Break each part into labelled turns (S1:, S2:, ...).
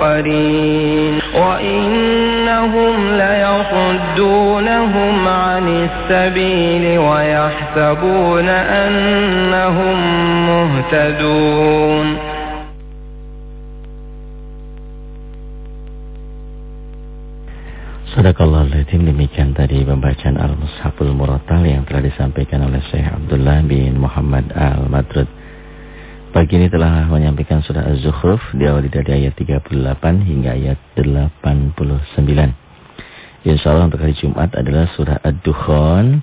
S1: قرين وإنهم ليصدونهم عن السبيل ويحسبون أنهم مهتدون
S2: Sadaqallahul demikian tadi pembacaan Al-Mushaful Muratal yang telah disampaikan oleh Syekh Abdullah bin Muhammad Al-Madrud. Pagi ini telah menyampaikan surah Az-Zukhruf diawali dari ayat 38 hingga ayat 89. Insya Allah untuk hari Jumat adalah surah Ad-Dukhan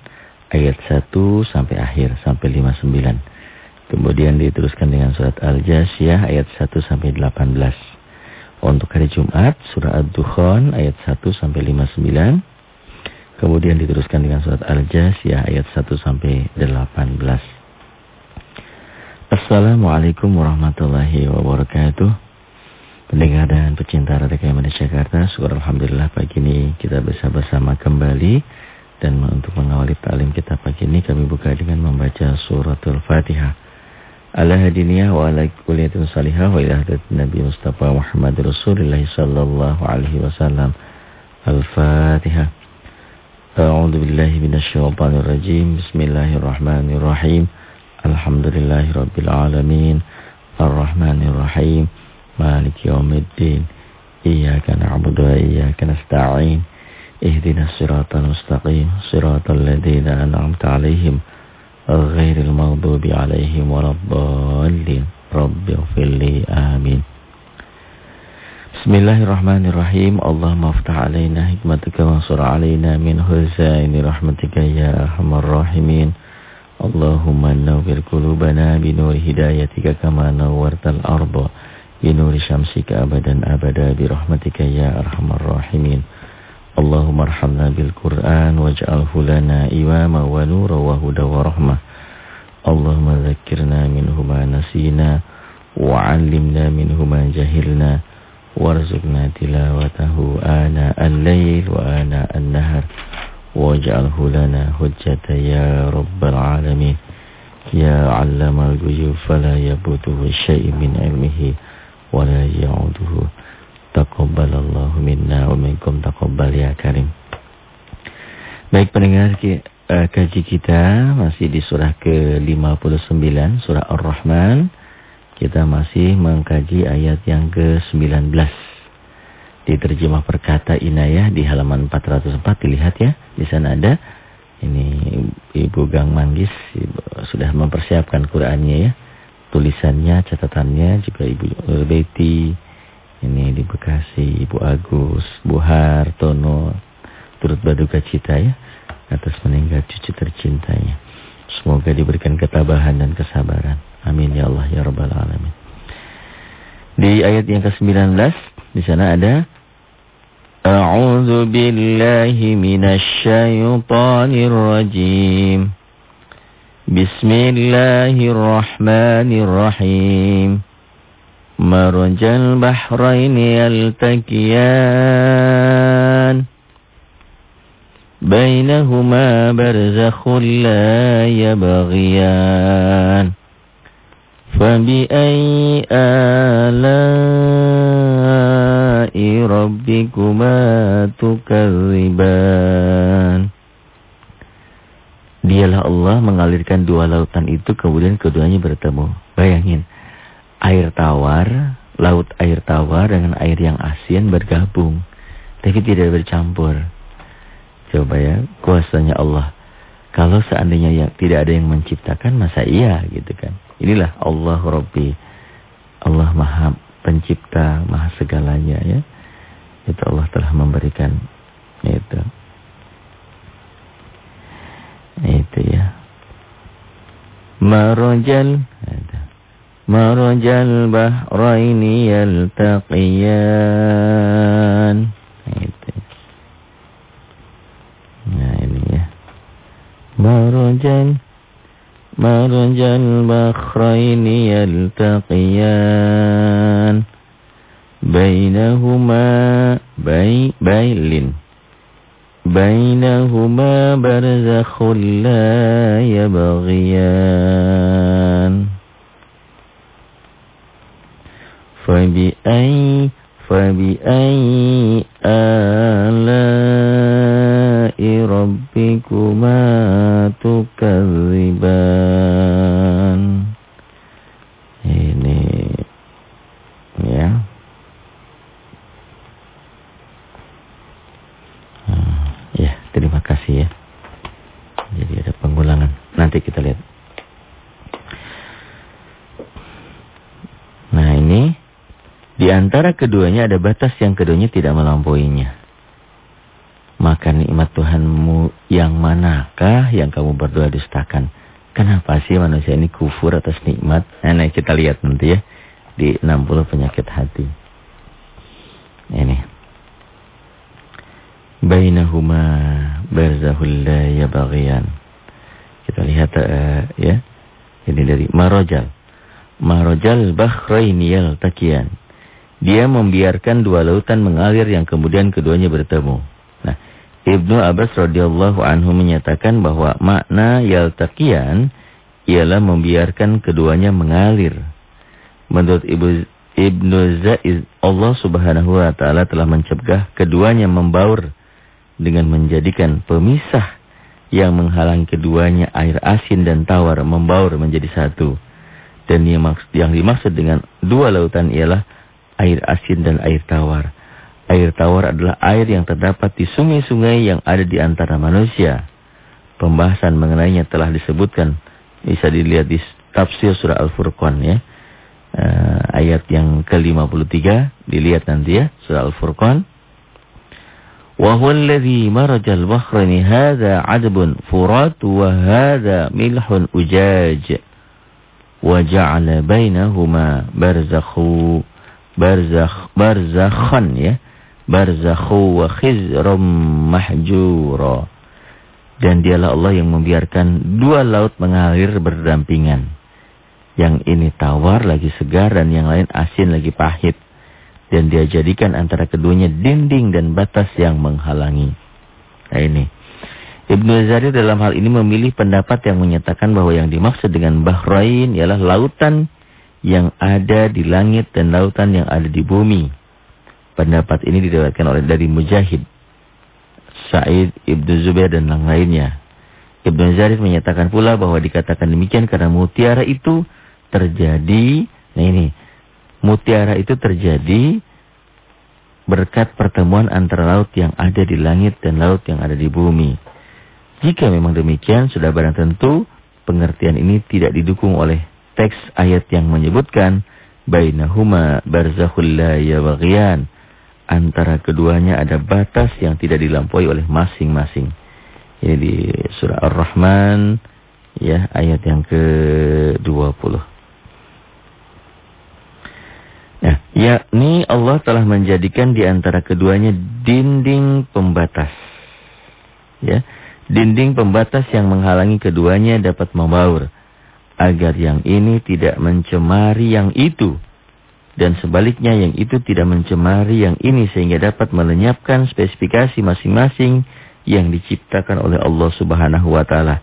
S2: ayat 1 sampai akhir sampai 59. Kemudian diteruskan dengan surat Al-Jasiyah ayat 1 sampai 18. Untuk hari Jumat surah Ad-Dukhan ayat 1 sampai 59. Kemudian diteruskan dengan surat Al-Jasiyah ayat 1 sampai 18. Assalamualaikum warahmatullahi wabarakatuh. Pendengar dan pecinta Radio KMN Jakarta Syukur Alhamdulillah pagi ini kita bisa bersama kembali. Dan untuk mengawali talim kita pagi ini Kami buka dengan membaca suratul Fatihah. Ala wa ala kuliyatin salihah Wa ila Nabi Mustafa Muhammad Rasulullah Sallallahu alaihi wasallam. Al-Fatihah. A'udhu billahi minasyaitanir rajim Bismillahirrahmanirrahim. Alhamdulillahi Rabbil Alamin Ar-Rahmanir Rahim Malik Yawmiddin Iyaka na'budu wa iyaka nasta'in Ihdina siratal mustaqim Siratal ladhina an'amta alaihim Ghairil maghdubi alaihim Waladdallin Rabbi ufilli amin Bismillahirrahmanirrahim Allah maftah alaina hikmatika wa sur alaina min huzaini rahmatika ya arhamar rahimin Allahumma nawwir qulubana binur hidayatika kama nawwartal arda binur syamsika abadan abada birahmatika ya arhamar rahimin. Allahumma arhamna bil Qur'an waj'alhu lana imama wa nura wa huda wa rahmah. Allahumma dzakkirna minhu ma nasina wa 'allimna minhu ma jahilna warzuqna واجعله لنا حجة يا رب العالمين يا علم الغيوب فلا يبوده شيء من علمه ولا يعوده تقبل الله منا ومنكم تقبل يا كريم Baik pendengar uh, kaji kita masih di surah ke-59 surah Ar-Rahman kita masih mengkaji ayat yang ke-19 di terjemah perkata Inayah di halaman 404 dilihat ya. Di sana ada ini Ibu Gang Manggis Ibu, sudah mempersiapkan Qur'annya ya. Tulisannya, catatannya juga Ibu Betty ini di Bekasi, Ibu Agus, Bu Hartono turut berduka cita ya atas meninggal cucu tercintanya. Semoga diberikan ketabahan dan kesabaran. Amin ya Allah ya rabbal alamin. Di ayat yang ke-19 di sana ada أعوذ بالله من الشيطان الرجيم. بسم الله الرحمن الرحيم. مرج البحرين يلتقيان. بينهما برزخ لا يبغيان. فبأي آلاء ربكما تكذبان Dialah Allah mengalirkan dua lautan itu kemudian keduanya bertemu. Bayangin, air tawar, laut air tawar dengan air yang asin bergabung. Tapi tidak bercampur. Coba ya, kuasanya Allah. Kalau seandainya yang tidak ada yang menciptakan, masa iya gitu kan. Inilah Allah Rabbi. Allah Maha Pencipta, Maha segalanya ya. Itu Allah telah memberikan itu. Itu ya. Marajal Marajal bahraini yaltaqiyan. Itu. Nah ini ya. Marajal مرج البحرين يلتقيان بينهما بي بيل بينهما برزخ لا يبغيان فبأي فبأي آلاء ربكما تكذبان ini ya hmm, ya terima kasih ya jadi ada pengulangan nanti kita lihat Di antara keduanya ada batas yang keduanya tidak melampauinya. Maka nikmat Tuhanmu yang manakah yang kamu berdoa dustakan? Kenapa sih manusia ini kufur atas nikmat? Nah, kita lihat nanti ya. Di 60 penyakit hati. Ini. Bainahuma barzahul la yabaghiyan. Kita lihat uh, ya. Ini dari Marojal. Marojal bakhraini yaltakiyan dia membiarkan dua lautan mengalir yang kemudian keduanya bertemu. Nah, Ibnu Abbas radhiyallahu anhu menyatakan bahwa makna yaltaqiyan ialah membiarkan keduanya mengalir. Menurut Ibu Ibnu Zaiz, Allah Subhanahu wa taala telah mencegah keduanya membaur dengan menjadikan pemisah yang menghalang keduanya air asin dan tawar membaur menjadi satu. Dan yang dimaksud dengan dua lautan ialah air asin dan air tawar. Air tawar adalah air yang terdapat di sungai-sungai yang ada di antara manusia. Pembahasan mengenainya telah disebutkan. Bisa dilihat di tafsir surah Al-Furqan ya. Uh, ayat yang ke-53 dilihat nanti ya surah Al-Furqan. Marajal bahrani hadha 'adbun furat wa hadha milhun ujaj. Wa ja'ala bainahuma barzakhu barzakh barzakhan ya. Barzakhu wa khizrum mahjura. Dan dialah Allah yang membiarkan dua laut mengalir berdampingan. Yang ini tawar lagi segar dan yang lain asin lagi pahit. Dan dia jadikan antara keduanya dinding dan batas yang menghalangi. Nah ini. Ibnu Azari dalam hal ini memilih pendapat yang menyatakan bahwa yang dimaksud dengan Bahrain ialah lautan yang ada di langit dan lautan yang ada di bumi. Pendapat ini diriwayatkan oleh dari Mujahid, Sa'id, Ibnu Zubair dan yang lainnya. Ibnu Zarif menyatakan pula bahwa dikatakan demikian karena mutiara itu terjadi, nah ini, mutiara itu terjadi berkat pertemuan antara laut yang ada di langit dan laut yang ada di bumi. Jika memang demikian, sudah barang tentu pengertian ini tidak didukung oleh teks ayat yang menyebutkan bainahuma barzakhul la yabghiyan. Antara keduanya ada batas yang tidak dilampaui oleh masing-masing. Ini di surah Ar-Rahman ya ayat yang ke-20. Nah, yakni Allah telah menjadikan di antara keduanya dinding pembatas. Ya, dinding pembatas yang menghalangi keduanya dapat membaur agar yang ini tidak mencemari yang itu dan sebaliknya yang itu tidak mencemari yang ini sehingga dapat melenyapkan spesifikasi masing-masing yang diciptakan oleh Allah Subhanahu wa taala.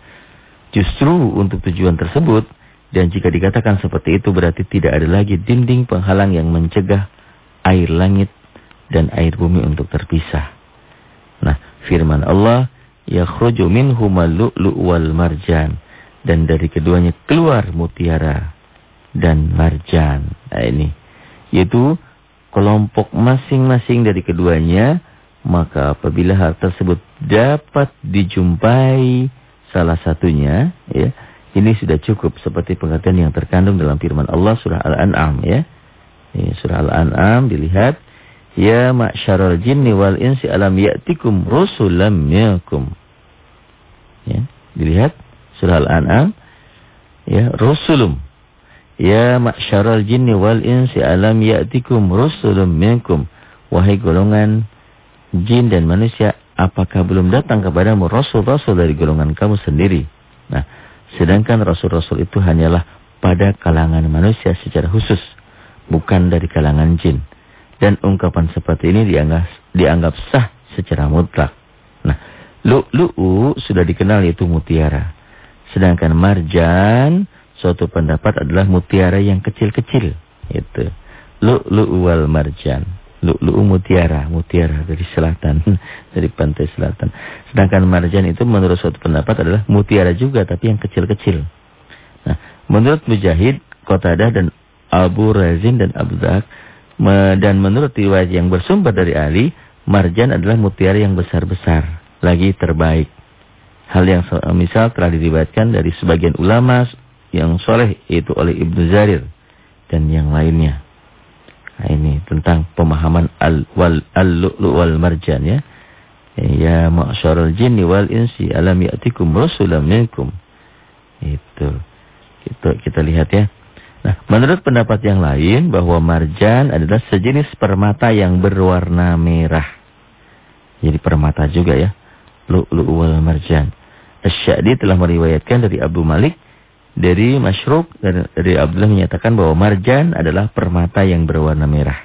S2: Justru untuk tujuan tersebut dan jika dikatakan seperti itu berarti tidak ada lagi dinding penghalang yang mencegah air langit dan air bumi untuk terpisah. Nah, firman Allah, "Yakhruju minhumal lu'lu' wal marjan." Dan dari keduanya keluar mutiara dan marjan. Nah ini yaitu kelompok masing-masing dari keduanya maka apabila hal tersebut dapat dijumpai salah satunya ya ini sudah cukup seperti pengertian yang terkandung dalam firman Allah surah Al-An'am ya. Ini surah Al-An'am dilihat ya ma'syarul jinni wal insi alam ya'tikum rusulam minkum. Ya, dilihat surah Al-An'am ya rusulum ya ma'syaral jinni wal insi alam ya'tikum rusulum minkum. Wahai golongan jin dan manusia apakah belum datang kepadamu rasul-rasul dari golongan kamu sendiri? Nah sedangkan rasul-rasul itu hanyalah pada kalangan manusia secara khusus bukan dari kalangan jin. Dan ungkapan seperti ini dianggap dianggap sah secara mutlak. Nah lu'lu'u sudah dikenal yaitu mutiara Sedangkan marjan, suatu pendapat adalah mutiara yang kecil-kecil. Itu. Lu'lu' wal marjan. Lu'lu'u mutiara, mutiara dari selatan, dari pantai selatan. Sedangkan marjan itu menurut suatu pendapat adalah mutiara juga tapi yang kecil-kecil. Nah, menurut Mujahid, Qatadah dan Abu Razin dan Abu dan menurut riwayat yang bersumber dari Ali, marjan adalah mutiara yang besar-besar, lagi terbaik. Hal yang misal telah diriwayatkan dari sebagian ulama yang soleh yaitu oleh Ibnu Zarir dan yang lainnya. Nah, ini tentang pemahaman al wal al wal marjan ya. Ya ma'syarul jinni wal insi alam ya'tikum rasulam minkum. Itu. Kita kita lihat ya. Nah, menurut pendapat yang lain bahwa marjan adalah sejenis permata yang berwarna merah. Jadi permata juga ya. Lu'lu' wal marjan. Asy-Sya'di telah meriwayatkan dari Abu Malik dari Masyruk dari Abdullah menyatakan bahwa marjan adalah permata yang berwarna merah.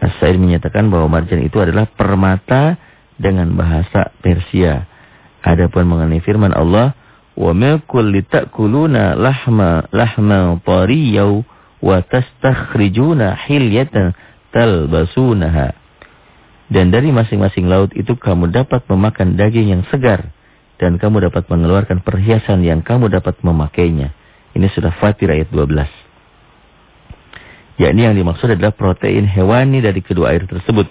S2: As-Sa'id menyatakan bahwa marjan itu adalah permata dengan bahasa Persia. Adapun mengenai firman Allah wa ma kulli ta'kuluna lahma lahma wa tastakhrijuna hilyatan talbasunaha dan dari masing-masing laut itu kamu dapat memakan daging yang segar dan kamu dapat mengeluarkan perhiasan yang kamu dapat memakainya ini sudah Fatir ayat 12 yakni yang dimaksud adalah protein hewani dari kedua air tersebut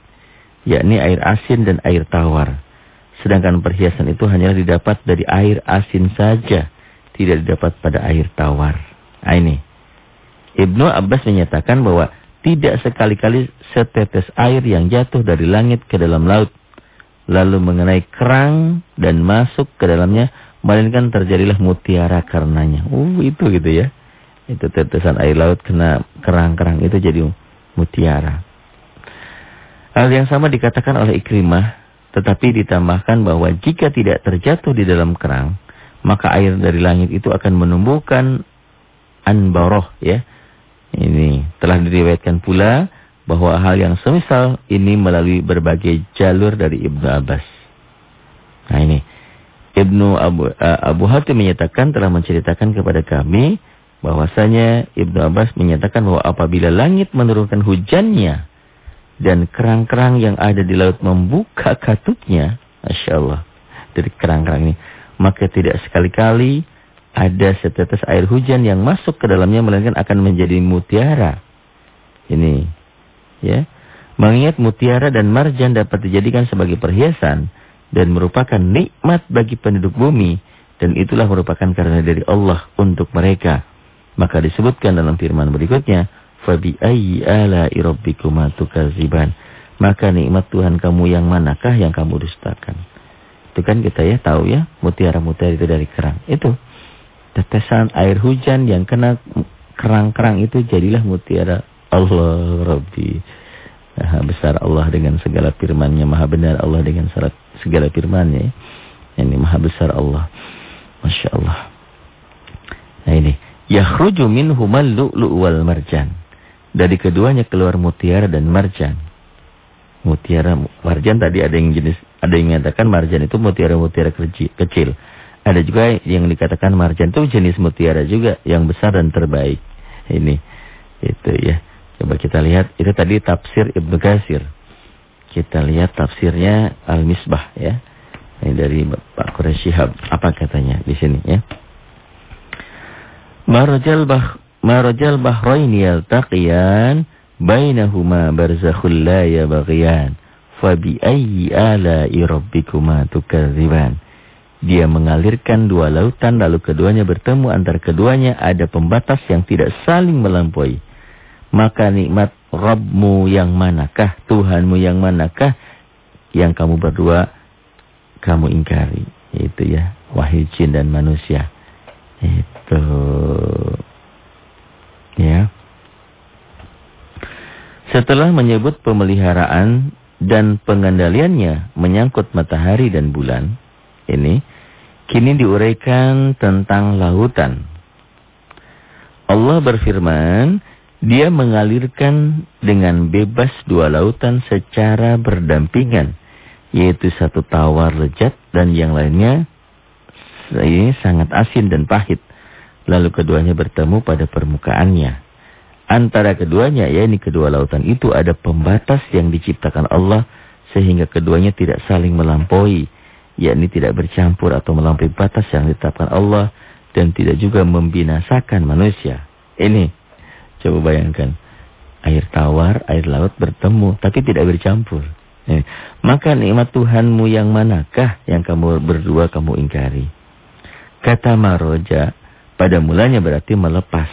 S2: yakni air asin dan air tawar Sedangkan perhiasan itu hanyalah didapat dari air asin saja. Tidak didapat pada air tawar. Nah ini. Ibnu Abbas menyatakan bahwa tidak sekali-kali setetes air yang jatuh dari langit ke dalam laut. Lalu mengenai kerang dan masuk ke dalamnya. Melainkan terjadilah mutiara karenanya. Uh itu gitu ya. Itu tetesan air laut kena kerang-kerang itu jadi mutiara. Hal yang sama dikatakan oleh Ikrimah tetapi ditambahkan bahwa jika tidak terjatuh di dalam kerang, maka air dari langit itu akan menumbuhkan anbaroh ya. Ini telah diriwayatkan pula bahwa hal yang semisal ini melalui berbagai jalur dari Ibnu Abbas. Nah ini Ibnu Abu, uh, Abu Hatim menyatakan telah menceritakan kepada kami bahwasanya Ibnu Abbas menyatakan bahwa apabila langit menurunkan hujannya dan kerang-kerang yang ada di laut membuka katupnya, Masya Allah, dari kerang-kerang ini, maka tidak sekali-kali ada setetes air hujan yang masuk ke dalamnya, melainkan akan menjadi mutiara. Ini, ya. Mengingat mutiara dan marjan dapat dijadikan sebagai perhiasan dan merupakan nikmat bagi penduduk bumi dan itulah merupakan karena dari Allah untuk mereka. Maka disebutkan dalam firman berikutnya, Fabi ayyi ala'i rabbikuma tukaziban. Maka nikmat Tuhan kamu yang manakah yang kamu dustakan? Itu kan kita ya tahu ya, mutiara-mutiara itu dari kerang. Itu tetesan air hujan yang kena kerang-kerang itu jadilah mutiara Allah Rabbi. Maha besar Allah dengan segala firman-Nya, maha benar Allah dengan segala firman-Nya. Ini maha besar Allah. Masya Allah. Nah ini. Yakhruju minhumal lu'lu' wal marjan. Dari keduanya keluar mutiara dan marjan. Mutiara, marjan tadi ada yang jenis, ada yang mengatakan marjan itu mutiara-mutiara kecil. Ada juga yang dikatakan marjan itu jenis mutiara juga yang besar dan terbaik. Ini, itu ya. Coba kita lihat, itu tadi tafsir Ibnu Qasir. Kita lihat tafsirnya Al-Misbah ya. Ini dari Pak Quraisy Shihab. Apa katanya di sini ya? Marjal bah marajal bahrain yaltaqiyan bainahuma barzakhul la yabghiyan fabi ayyi ala'i rabbikuma tukadziban dia mengalirkan dua lautan lalu keduanya bertemu antara keduanya ada pembatas yang tidak saling melampaui maka nikmat Rabbmu yang manakah? Tuhanmu yang manakah? Yang kamu berdua kamu ingkari. Itu ya wahai jin dan manusia. Itu. Ya. Setelah menyebut pemeliharaan dan pengendaliannya menyangkut matahari dan bulan, ini kini diuraikan tentang lautan. Allah berfirman, dia mengalirkan dengan bebas dua lautan secara berdampingan, yaitu satu tawar lezat dan yang lainnya ini sangat asin dan pahit. Lalu keduanya bertemu pada permukaannya. antara keduanya, ya ini kedua lautan itu ada pembatas yang diciptakan Allah sehingga keduanya tidak saling melampaui, yakni tidak bercampur atau melampaui batas yang ditetapkan Allah dan tidak juga membinasakan manusia. Ini coba bayangkan air tawar, air laut bertemu tapi tidak bercampur. Eh, maka nikmat Tuhanmu yang manakah yang kamu berdua kamu ingkari? Kata maroja pada mulanya berarti melepas.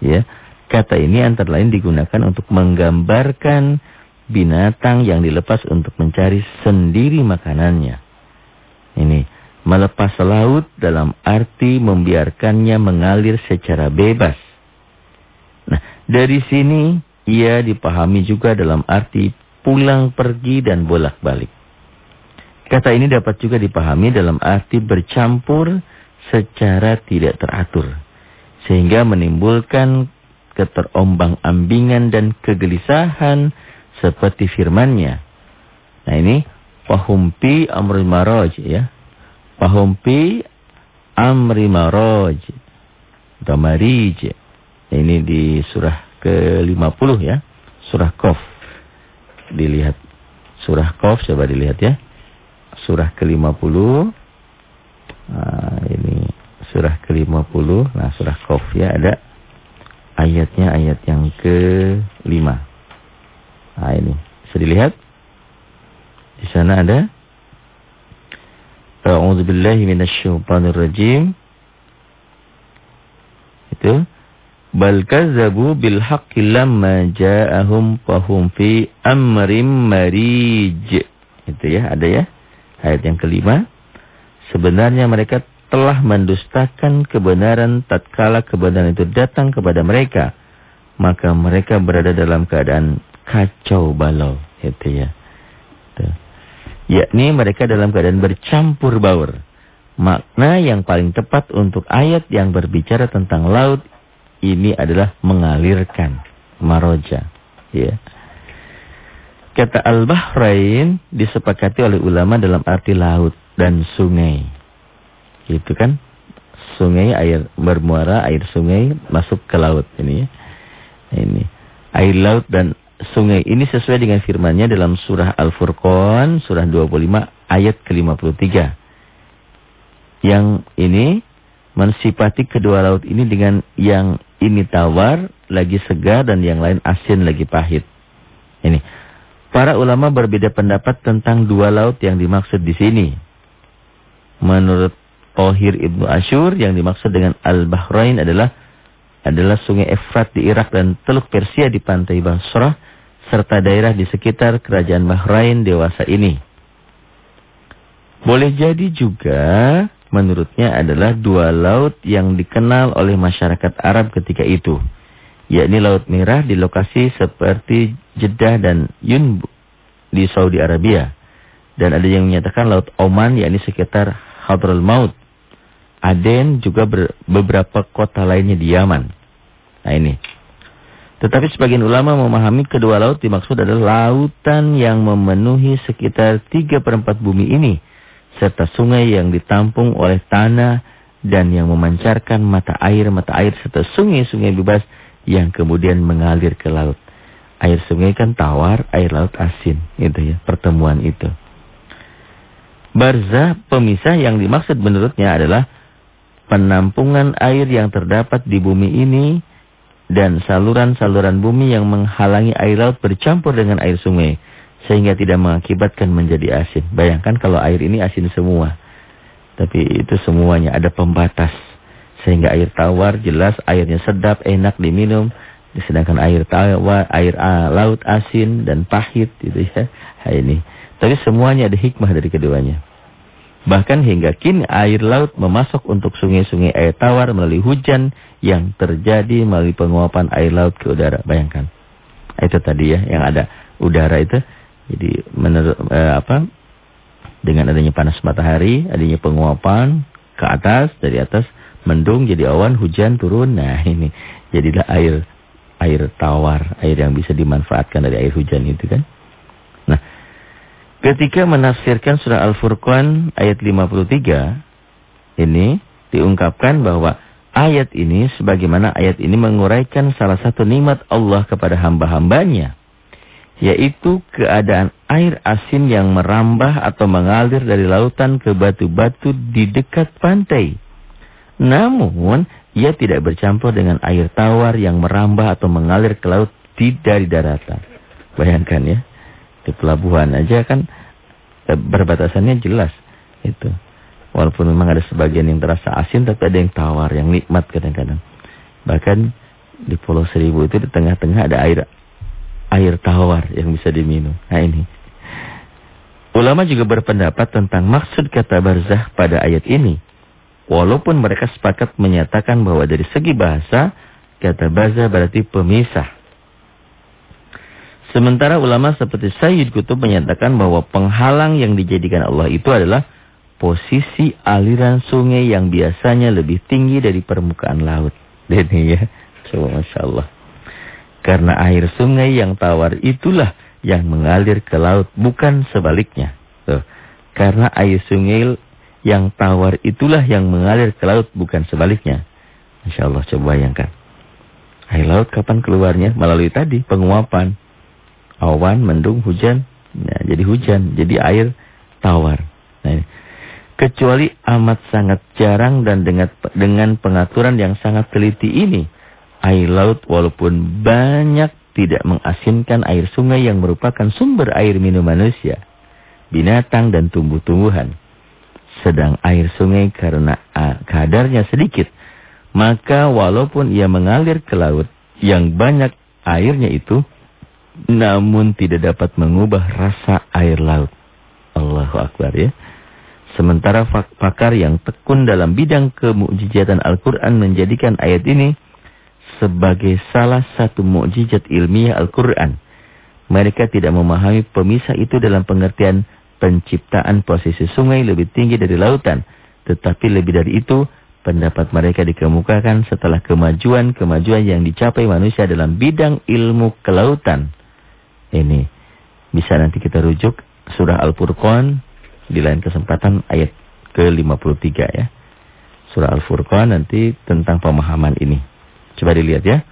S2: Ya, kata ini antara lain digunakan untuk menggambarkan binatang yang dilepas untuk mencari sendiri makanannya. Ini melepas laut dalam arti membiarkannya mengalir secara bebas. Nah, dari sini ia dipahami juga dalam arti pulang pergi dan bolak-balik. Kata ini dapat juga dipahami dalam arti bercampur secara tidak teratur. Sehingga menimbulkan keterombang-ambingan dan kegelisahan seperti firmannya. Nah ini pahumpi amri maraj ya. Pahumpi amri maraj. Damarij. Ini di surah ke-50 ya. Surah Qaf dilihat. Surah Qaf coba dilihat ya. Surah ke-50. Nah, ini surah ke-50. Nah, surah Qaf ya ada ayatnya ayat yang ke-5. Nah, ini. Bisa dilihat? Di sana ada A'udzu billahi. Itu Bal kazzabu bil haqqi lamma ja'ahum fahum fi amrim marij. Itu ya, ada ya. Ayat yang kelima. Sebenarnya mereka telah mendustakan kebenaran tatkala kebenaran itu datang kepada mereka. Maka mereka berada dalam keadaan kacau balau. Itu ya. Itu. Yakni mereka dalam keadaan bercampur baur. Makna yang paling tepat untuk ayat yang berbicara tentang laut ini adalah mengalirkan maroja ya. Kata al-bahrain disepakati oleh ulama dalam arti laut dan sungai. Itu kan? Sungai air bermuara air sungai masuk ke laut ini ya. Ini. Air laut dan sungai. Ini sesuai dengan firman-Nya dalam surah Al-Furqan surah 25 ayat ke-53 yang ini mensifati kedua laut ini dengan yang ini tawar, lagi segar, dan yang lain asin, lagi pahit. Ini. Para ulama berbeda pendapat tentang dua laut yang dimaksud di sini. Menurut Tohir Ibnu Ashur, yang dimaksud dengan Al-Bahrain adalah adalah sungai Efrat di Irak dan Teluk Persia di pantai Basrah, serta daerah di sekitar kerajaan Bahrain dewasa ini. Boleh jadi juga menurutnya adalah dua laut yang dikenal oleh masyarakat Arab ketika itu. Yakni Laut Merah di lokasi seperti Jeddah dan Yunbu di Saudi Arabia. Dan ada yang menyatakan Laut Oman yakni sekitar Hadraul Maut. Aden juga beberapa kota lainnya di Yaman. Nah ini. Tetapi sebagian ulama memahami kedua laut dimaksud adalah lautan yang memenuhi sekitar 3 per 4 bumi ini serta sungai yang ditampung oleh tanah dan yang memancarkan mata air-mata air serta sungai-sungai bebas yang kemudian mengalir ke laut. Air sungai kan tawar, air laut asin, itu ya, pertemuan itu. Barzah pemisah yang dimaksud menurutnya adalah penampungan air yang terdapat di bumi ini dan saluran-saluran bumi yang menghalangi air laut bercampur dengan air sungai sehingga tidak mengakibatkan menjadi asin. Bayangkan kalau air ini asin semua. Tapi itu semuanya ada pembatas. Sehingga air tawar jelas airnya sedap, enak diminum. Sedangkan air tawar, air laut asin dan pahit gitu ya. Nah, ini. Tapi semuanya ada hikmah dari keduanya. Bahkan hingga kini air laut memasuk untuk sungai-sungai air tawar melalui hujan yang terjadi melalui penguapan air laut ke udara. Bayangkan. Itu tadi ya yang ada udara itu jadi menurut eh, apa? Dengan adanya panas matahari, adanya penguapan ke atas, dari atas mendung jadi awan, hujan turun. Nah, ini jadilah air air tawar, air yang bisa dimanfaatkan dari air hujan itu kan. Nah, ketika menafsirkan surah Al-Furqan ayat 53 ini diungkapkan bahwa ayat ini sebagaimana ayat ini menguraikan salah satu nikmat Allah kepada hamba-hambanya yaitu keadaan air asin yang merambah atau mengalir dari lautan ke batu-batu di dekat pantai. Namun, ia tidak bercampur dengan air tawar yang merambah atau mengalir ke laut di dari daratan. Bayangkan ya, di pelabuhan aja kan eh, berbatasannya jelas itu. Walaupun memang ada sebagian yang terasa asin, tapi ada yang tawar, yang nikmat kadang-kadang. Bahkan di Pulau Seribu itu di tengah-tengah ada air air tawar yang bisa diminum. Nah ini. Ulama juga berpendapat tentang maksud kata barzah pada ayat ini. Walaupun mereka sepakat menyatakan bahwa dari segi bahasa, kata barzah berarti pemisah. Sementara ulama seperti Sayyid Kutub menyatakan bahwa penghalang yang dijadikan Allah itu adalah posisi aliran sungai yang biasanya lebih tinggi dari permukaan laut. Ini ya, coba Masya Allah. Karena air sungai yang tawar itulah yang mengalir ke laut, bukan sebaliknya. Tuh. Karena air sungai yang tawar itulah yang mengalir ke laut, bukan sebaliknya. Insya Allah coba bayangkan. Air laut kapan keluarnya? Melalui tadi penguapan. Awan, mendung, hujan. Nah, jadi hujan, jadi air tawar. Nah. Kecuali amat sangat jarang dan dengan, dengan pengaturan yang sangat teliti ini air laut walaupun banyak tidak mengasinkan air sungai yang merupakan sumber air minum manusia, binatang dan tumbuh-tumbuhan. Sedang air sungai karena kadarnya sedikit, maka walaupun ia mengalir ke laut yang banyak airnya itu, namun tidak dapat mengubah rasa air laut. Allahu Akbar ya. Sementara pakar yang tekun dalam bidang kemujizatan Al-Quran menjadikan ayat ini sebagai salah satu mukjizat ilmiah Al-Quran. Mereka tidak memahami pemisah itu dalam pengertian penciptaan posisi sungai lebih tinggi dari lautan. Tetapi lebih dari itu, pendapat mereka dikemukakan setelah kemajuan-kemajuan yang dicapai manusia dalam bidang ilmu kelautan. Ini bisa nanti kita rujuk surah Al-Furqan di lain kesempatan ayat ke-53 ya. Surah Al-Furqan nanti tentang pemahaman ini. Coba dilihat ya.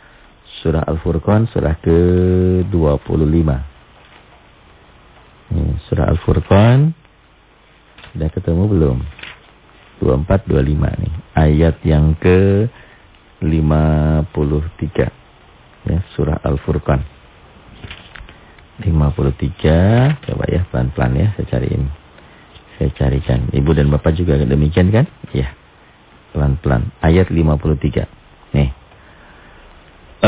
S2: Surah Al-Furqan surah ke-25. Surah Al-Furqan sudah ketemu belum? 24 25 nih. Ayat yang ke 53. Ya, surah Al-Furqan. 53. Coba ya pelan-pelan ya saya cariin. Saya carikan. Ibu dan Bapak juga demikian kan? Ya. Pelan-pelan. Ayat 53.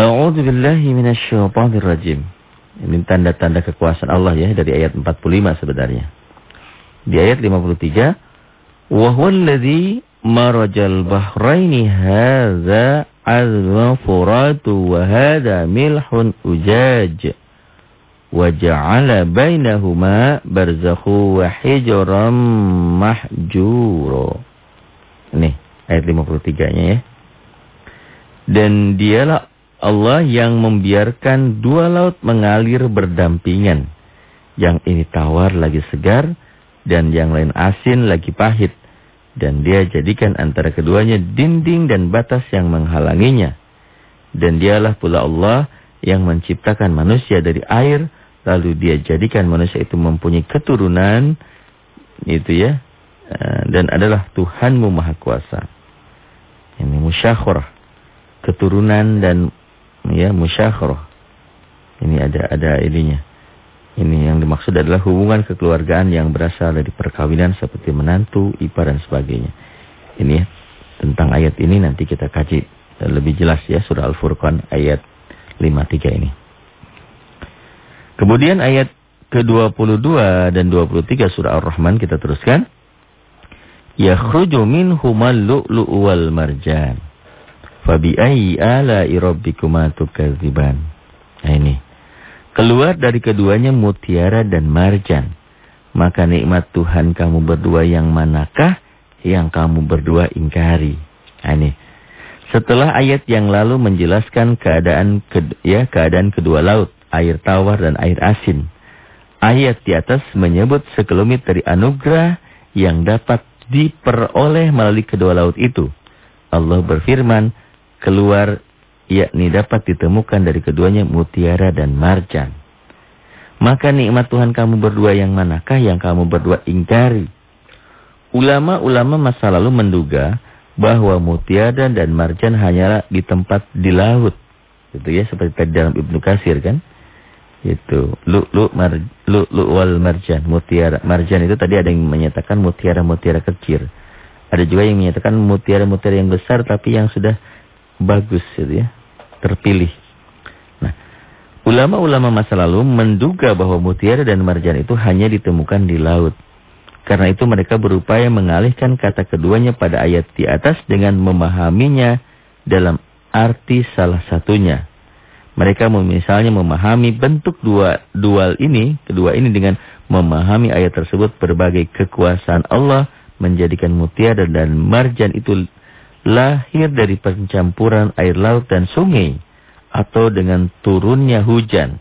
S2: A'udzu billahi minasyaitonir rajim. Ini tanda-tanda kekuasaan Allah ya dari ayat 45 sebenarnya. Di ayat 53, "Wa huwal ladzi marajal bahraini hadza 'azbun furatu wa hadza milhun ujaj." Wa ja'ala bainahuma barzakhu wa hijran mahjura. Nih, ayat 53-nya ya. Dan dialah Allah yang membiarkan dua laut mengalir berdampingan. Yang ini tawar lagi segar dan yang lain asin lagi pahit. Dan dia jadikan antara keduanya dinding dan batas yang menghalanginya. Dan dialah pula Allah yang menciptakan manusia dari air. Lalu dia jadikan manusia itu mempunyai keturunan. Itu ya. Eh, dan adalah Tuhanmu Maha Kuasa. Ini musyakhurah. Keturunan dan ya musyakharah. Ini ada ada ininya. Ini yang dimaksud adalah hubungan kekeluargaan yang berasal dari perkawinan seperti menantu, ipar dan sebagainya. Ini ya, tentang ayat ini nanti kita kaji lebih jelas ya surah Al-Furqan ayat 53 ini. Kemudian ayat ke-22 dan 23 surah Ar-Rahman kita teruskan. Yakhruju minhumal lu'lu'u wal marjan. Fabi ayyi ala'i rabbikuma tukadziban. Nah ini. Keluar dari keduanya mutiara dan marjan. Maka nikmat Tuhan kamu berdua yang manakah yang kamu berdua ingkari? Nah ini. Setelah ayat yang lalu menjelaskan keadaan ya keadaan kedua laut, air tawar dan air asin. Ayat di atas menyebut sekelumit dari anugerah yang dapat diperoleh melalui kedua laut itu.
S3: Allah berfirman, keluar yakni dapat ditemukan dari keduanya mutiara dan marjan. Maka nikmat Tuhan kamu berdua yang manakah yang kamu berdua ingkari? Ulama-ulama masa lalu menduga bahwa mutiara dan marjan hanyalah di tempat di laut. Gitu ya, seperti tadi dalam Ibnu Kasir kan. Itu lu mar lu wal marjan, mutiara. Marjan itu tadi ada yang menyatakan mutiara-mutiara kecil. Ada juga yang menyatakan mutiara-mutiara yang besar tapi yang sudah bagus gitu ya, terpilih. Nah, ulama-ulama masa lalu menduga bahwa mutiara dan marjan itu hanya ditemukan di laut. Karena itu mereka berupaya mengalihkan kata keduanya pada ayat di atas dengan memahaminya dalam arti salah satunya. Mereka misalnya memahami bentuk dua dual ini, kedua ini dengan memahami ayat tersebut berbagai kekuasaan Allah menjadikan mutiara dan marjan itu lahir dari pencampuran air laut dan sungai atau dengan turunnya hujan.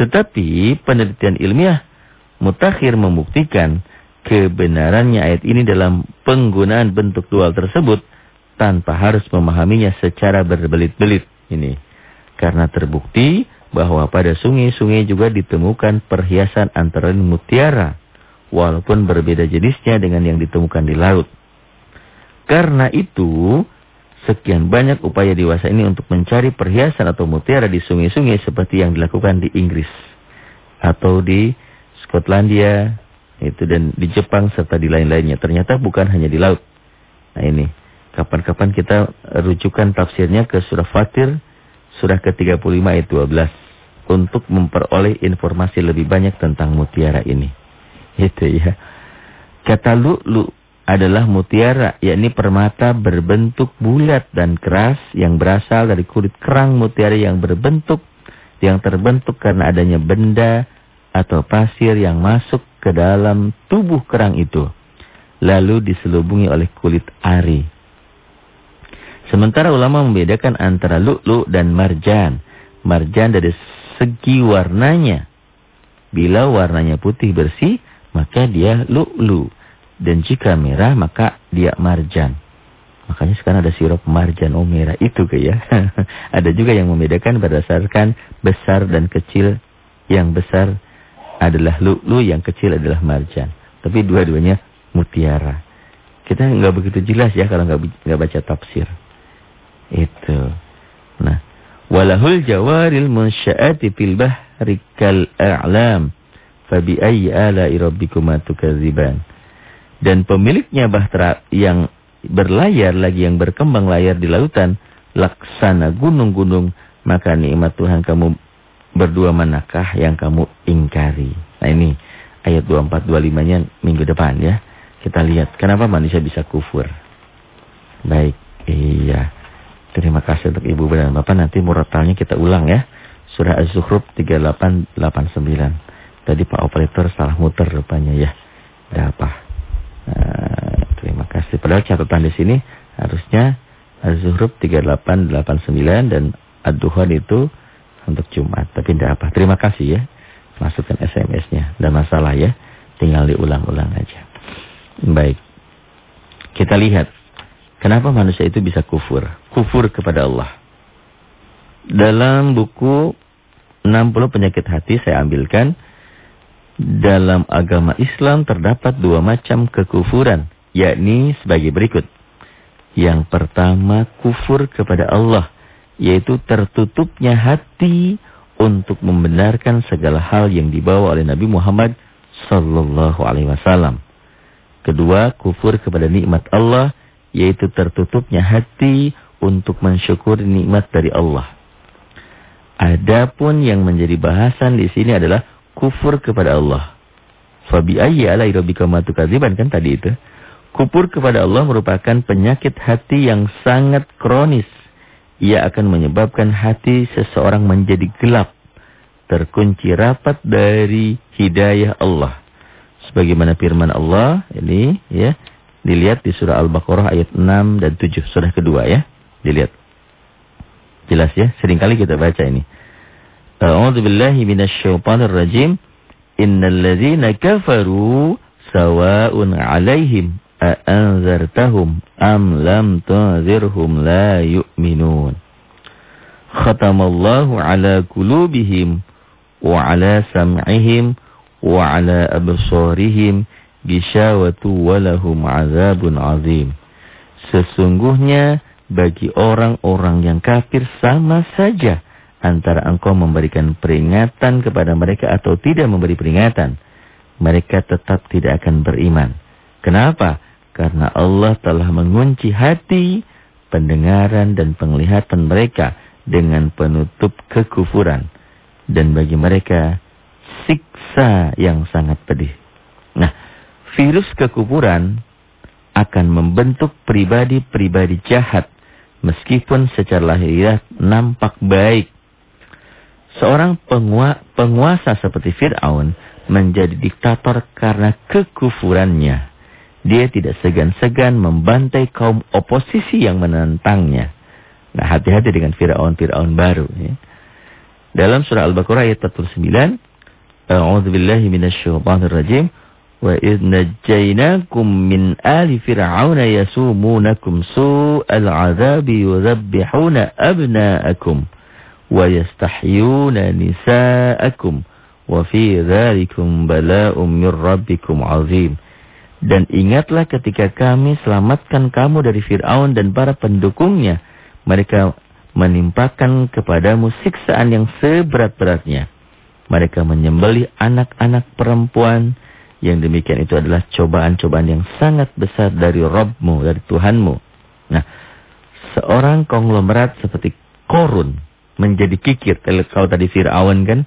S3: Tetapi penelitian ilmiah mutakhir membuktikan kebenarannya ayat ini dalam penggunaan bentuk dual tersebut tanpa harus memahaminya secara berbelit-belit ini. Karena terbukti bahwa pada sungai-sungai juga ditemukan perhiasan antara mutiara walaupun berbeda jenisnya dengan yang ditemukan di laut. Karena itu, sekian banyak upaya dewasa ini untuk mencari perhiasan atau mutiara di sungai-sungai seperti yang dilakukan di Inggris atau di Skotlandia itu dan di Jepang serta di lain-lainnya. Ternyata bukan hanya di laut. Nah ini, kapan-kapan kita rujukan tafsirnya ke surah Fatir surah ke-35 ayat 12 untuk memperoleh informasi lebih banyak tentang mutiara ini. Itu ya. Kata lu'lu adalah mutiara, yakni permata berbentuk bulat dan keras yang berasal dari kulit kerang mutiara yang berbentuk yang terbentuk karena adanya benda atau pasir yang masuk ke dalam tubuh kerang itu lalu diselubungi oleh kulit ari. Sementara ulama membedakan antara lu'lu dan marjan. Marjan dari segi warnanya. Bila warnanya putih bersih, maka dia lu'lu. Dan jika merah, maka dia marjan. Makanya sekarang ada sirup marjan, oh merah itu ke ya. ada juga yang membedakan berdasarkan besar dan kecil. Yang besar adalah lu'lu, yang kecil adalah marjan. Tapi dua-duanya mutiara. Kita nggak begitu jelas ya kalau nggak baca tafsir. Itu. Nah, walahul jawaril munsya'ati fil bahri kal a'lam. Fabi ayyi ala'i rabbikuma tukadziban. Dan pemiliknya bahtera yang berlayar lagi yang berkembang layar di lautan laksana gunung-gunung maka nikmat Tuhan kamu berdua manakah yang kamu ingkari. Nah ini ayat 24 25-nya minggu depan ya. Kita lihat kenapa manusia bisa kufur. Baik, iya. Terima kasih untuk Ibu dan Bapak. Nanti murotalnya kita ulang ya. Surah Az-Zukhruf 3889. Tadi Pak Operator salah muter rupanya ya. Ada Nah, terima kasih. Padahal catatan di sini harusnya Az-Zukhruf 3889 dan Ad-Duhan itu untuk Jumat. Tapi tidak apa. Terima kasih ya. Masukkan SMS-nya. Tidak masalah ya. Tinggal diulang-ulang aja. Baik. Kita lihat. Kenapa manusia itu bisa kufur? Kufur kepada Allah. Dalam buku 60 penyakit hati saya ambilkan. Dalam agama Islam terdapat dua macam kekufuran. Yakni sebagai berikut. Yang pertama kufur kepada Allah. Yaitu tertutupnya hati untuk membenarkan segala hal yang dibawa oleh Nabi Muhammad sallallahu alaihi wasallam. Kedua, kufur kepada nikmat Allah yaitu tertutupnya hati untuk mensyukuri nikmat dari Allah. Adapun yang menjadi bahasan di sini adalah kufur kepada Allah. Fabi ayyi alai rabbika matukadziban kan tadi itu. Kufur kepada Allah merupakan penyakit hati yang sangat kronis. Ia akan menyebabkan hati seseorang menjadi gelap, terkunci rapat dari hidayah Allah. Sebagaimana firman Allah ini ya, Dilihat di surah Al-Baqarah ayat 6 dan 7. Surah kedua ya. Dilihat. Jelas ya. Seringkali kita baca ini. A'udzu billahi minasyaitonir rajim. Innal ladzina kafaru sawa'un 'alaihim a'anzartahum am lam tunzirhum la yu'minun. Khatamallahu ala kulubihim wa ala sam'ihim wa ala absarihim gishawatu walahum azabun azim. Sesungguhnya bagi orang-orang yang kafir sama saja antara engkau memberikan peringatan kepada mereka atau tidak memberi peringatan. Mereka tetap tidak akan beriman. Kenapa? Karena Allah telah mengunci hati, pendengaran dan penglihatan mereka dengan penutup kekufuran. Dan bagi mereka siksa yang sangat pedih. Nah, virus kekufuran akan membentuk pribadi-pribadi jahat meskipun secara lahiriah nampak baik. Seorang penguasa seperti Fir'aun menjadi diktator karena kekufurannya. Dia tidak segan-segan membantai kaum oposisi yang menentangnya. Nah, hati-hati dengan Fir'aun-Fir'aun baru. Ya. Dalam surah Al-Baqarah ayat 49, A'udzu billahi minasyaitonir rajim. Wa idh najjaynakum min ali fir'auna yasumunakum su'al 'adzabi yudhabbihuna abna'akum wa yastahyuna nisa'akum wa fi dzalikum rabbikum 'azim. Dan ingatlah ketika kami selamatkan kamu dari Fir'aun dan para pendukungnya. Mereka menimpakan kepadamu siksaan yang seberat-beratnya. Mereka menyembelih anak-anak perempuan yang demikian itu adalah cobaan-cobaan yang sangat besar dari Rabbmu, dari Tuhanmu. Nah, seorang konglomerat seperti Korun menjadi kikir. Kalau tadi Fir'aun kan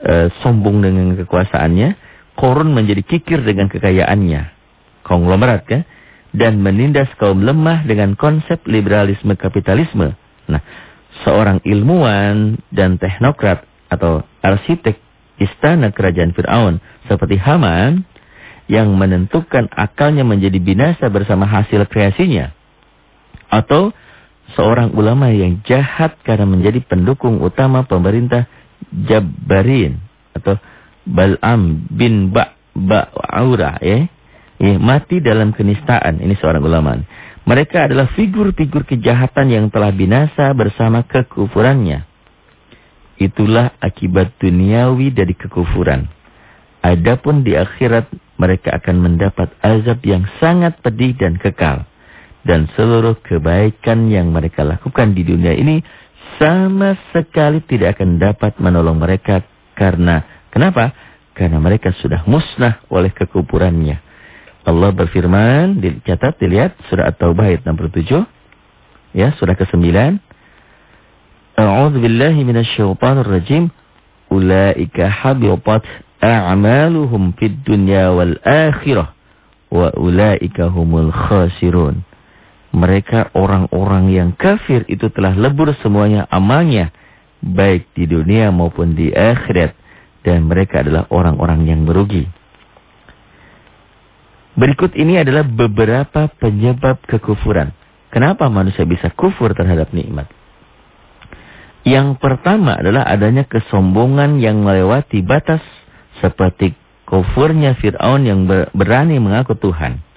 S3: e, sombong dengan kekuasaannya, Korun menjadi kikir dengan kekayaannya. Konglomerat kan? Dan menindas kaum lemah dengan konsep liberalisme kapitalisme. Nah, seorang ilmuwan dan teknokrat atau arsitek istana kerajaan Fir'aun seperti Haman yang menentukan akalnya menjadi binasa bersama hasil kreasinya. Atau seorang ulama yang jahat karena menjadi pendukung utama pemerintah Jabbarin atau Bal'am bin Ba' Ba'aura ya. ya. Mati dalam kenistaan. Ini seorang ulama. Mereka adalah figur-figur kejahatan yang telah binasa bersama kekufurannya. Itulah akibat duniawi dari kekufuran. Adapun di akhirat mereka akan mendapat azab yang sangat pedih dan kekal. Dan seluruh kebaikan yang mereka lakukan di dunia ini sama sekali tidak akan dapat menolong mereka karena kenapa? Karena mereka sudah musnah oleh kekuburannya. Allah berfirman, dicatat, dilihat surah At-Taubah ayat 67. Ya, surah ke-9. A'udzu billahi minasyaitonir rajim. Ulaika habitat a'maluhum fid dunya wal akhirah wa ulaika humul khasirun. Mereka orang-orang yang kafir itu telah lebur semuanya amalnya baik di dunia maupun di akhirat dan mereka adalah orang-orang yang merugi. Berikut ini adalah beberapa penyebab kekufuran. Kenapa manusia bisa kufur terhadap nikmat? Yang pertama adalah adanya kesombongan yang melewati batas seperti kufurnya Fir'aun yang berani mengaku Tuhan.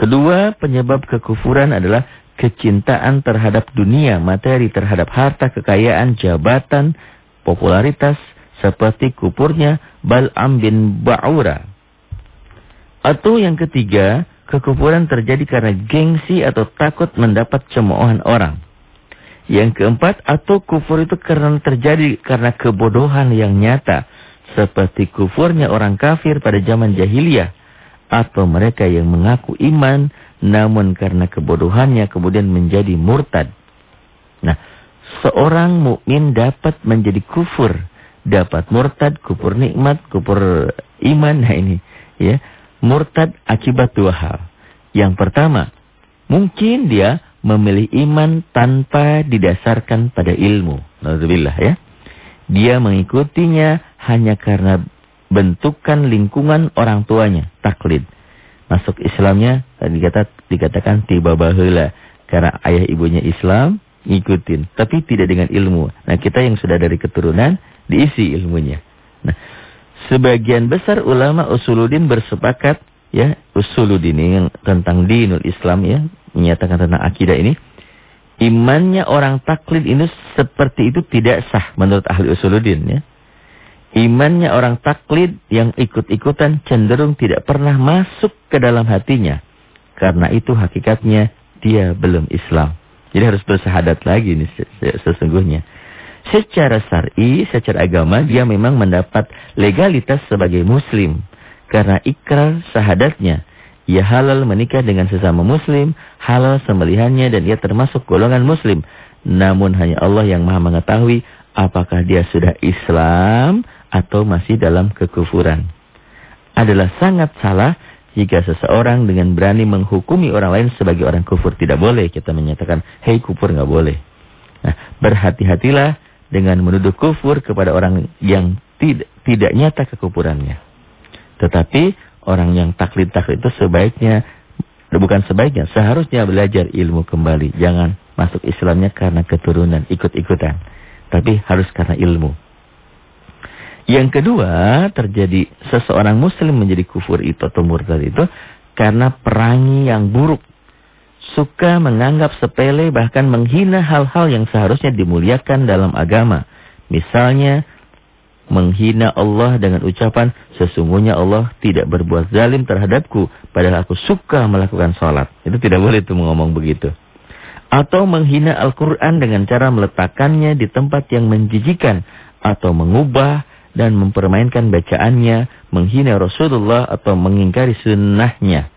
S3: Kedua, penyebab kekufuran adalah kecintaan terhadap dunia, materi, terhadap harta, kekayaan, jabatan, popularitas, seperti kupurnya Bal'am bin Ba'ura. Atau yang ketiga, kekufuran terjadi karena gengsi atau takut mendapat cemoohan orang. Yang keempat, atau kufur itu karena terjadi karena kebodohan yang nyata seperti kufurnya orang kafir pada zaman jahiliyah atau mereka yang mengaku iman namun karena kebodohannya kemudian menjadi murtad. Nah, seorang mukmin dapat menjadi kufur, dapat murtad, kufur nikmat, kufur iman. Nah ini, ya, murtad akibat dua hal. Yang pertama, mungkin dia memilih iman tanpa didasarkan pada ilmu. Alhamdulillah ya. Dia mengikutinya hanya karena bentukan lingkungan orang tuanya, taklid. Masuk Islamnya dikata, dikatakan tiba bahula karena ayah ibunya Islam ngikutin, tapi tidak dengan ilmu. Nah, kita yang sudah dari keturunan diisi ilmunya. Nah, sebagian besar ulama usuluddin bersepakat ya usuluddin yang tentang dinul Islam ya menyatakan tentang akidah ini imannya orang taklid ini seperti itu tidak sah menurut ahli usuluddin ya imannya orang taklid yang ikut-ikutan cenderung tidak pernah masuk ke dalam hatinya karena itu hakikatnya dia belum Islam jadi harus bersahadat lagi nih sesungguhnya secara syar'i secara agama dia memang mendapat legalitas sebagai muslim karena ikrar syahadatnya. Ia halal menikah dengan sesama muslim, halal sembelihannya dan ia termasuk golongan muslim. Namun hanya Allah yang maha mengetahui apakah dia sudah Islam atau masih dalam kekufuran. Adalah sangat salah jika seseorang dengan berani menghukumi orang lain sebagai orang kufur. Tidak boleh kita menyatakan, hei kufur nggak boleh. Nah, berhati-hatilah dengan menuduh kufur kepada orang yang tidak, tidak nyata kekufurannya. Tetapi orang yang taklid-taklid itu sebaiknya, bukan sebaiknya, seharusnya belajar ilmu kembali. Jangan masuk Islamnya karena keturunan, ikut-ikutan. Tapi harus karena ilmu. Yang kedua, terjadi seseorang muslim menjadi kufur itu atau murtad itu karena perangi yang buruk. Suka menganggap sepele bahkan menghina hal-hal yang seharusnya dimuliakan dalam agama. Misalnya menghina Allah dengan ucapan sesungguhnya Allah tidak berbuat zalim terhadapku padahal aku suka melakukan sholat. Itu tidak boleh itu ngomong begitu. Atau menghina Al-Quran dengan cara meletakkannya di tempat yang menjijikan atau mengubah dan mempermainkan bacaannya, menghina Rasulullah atau mengingkari sunnahnya.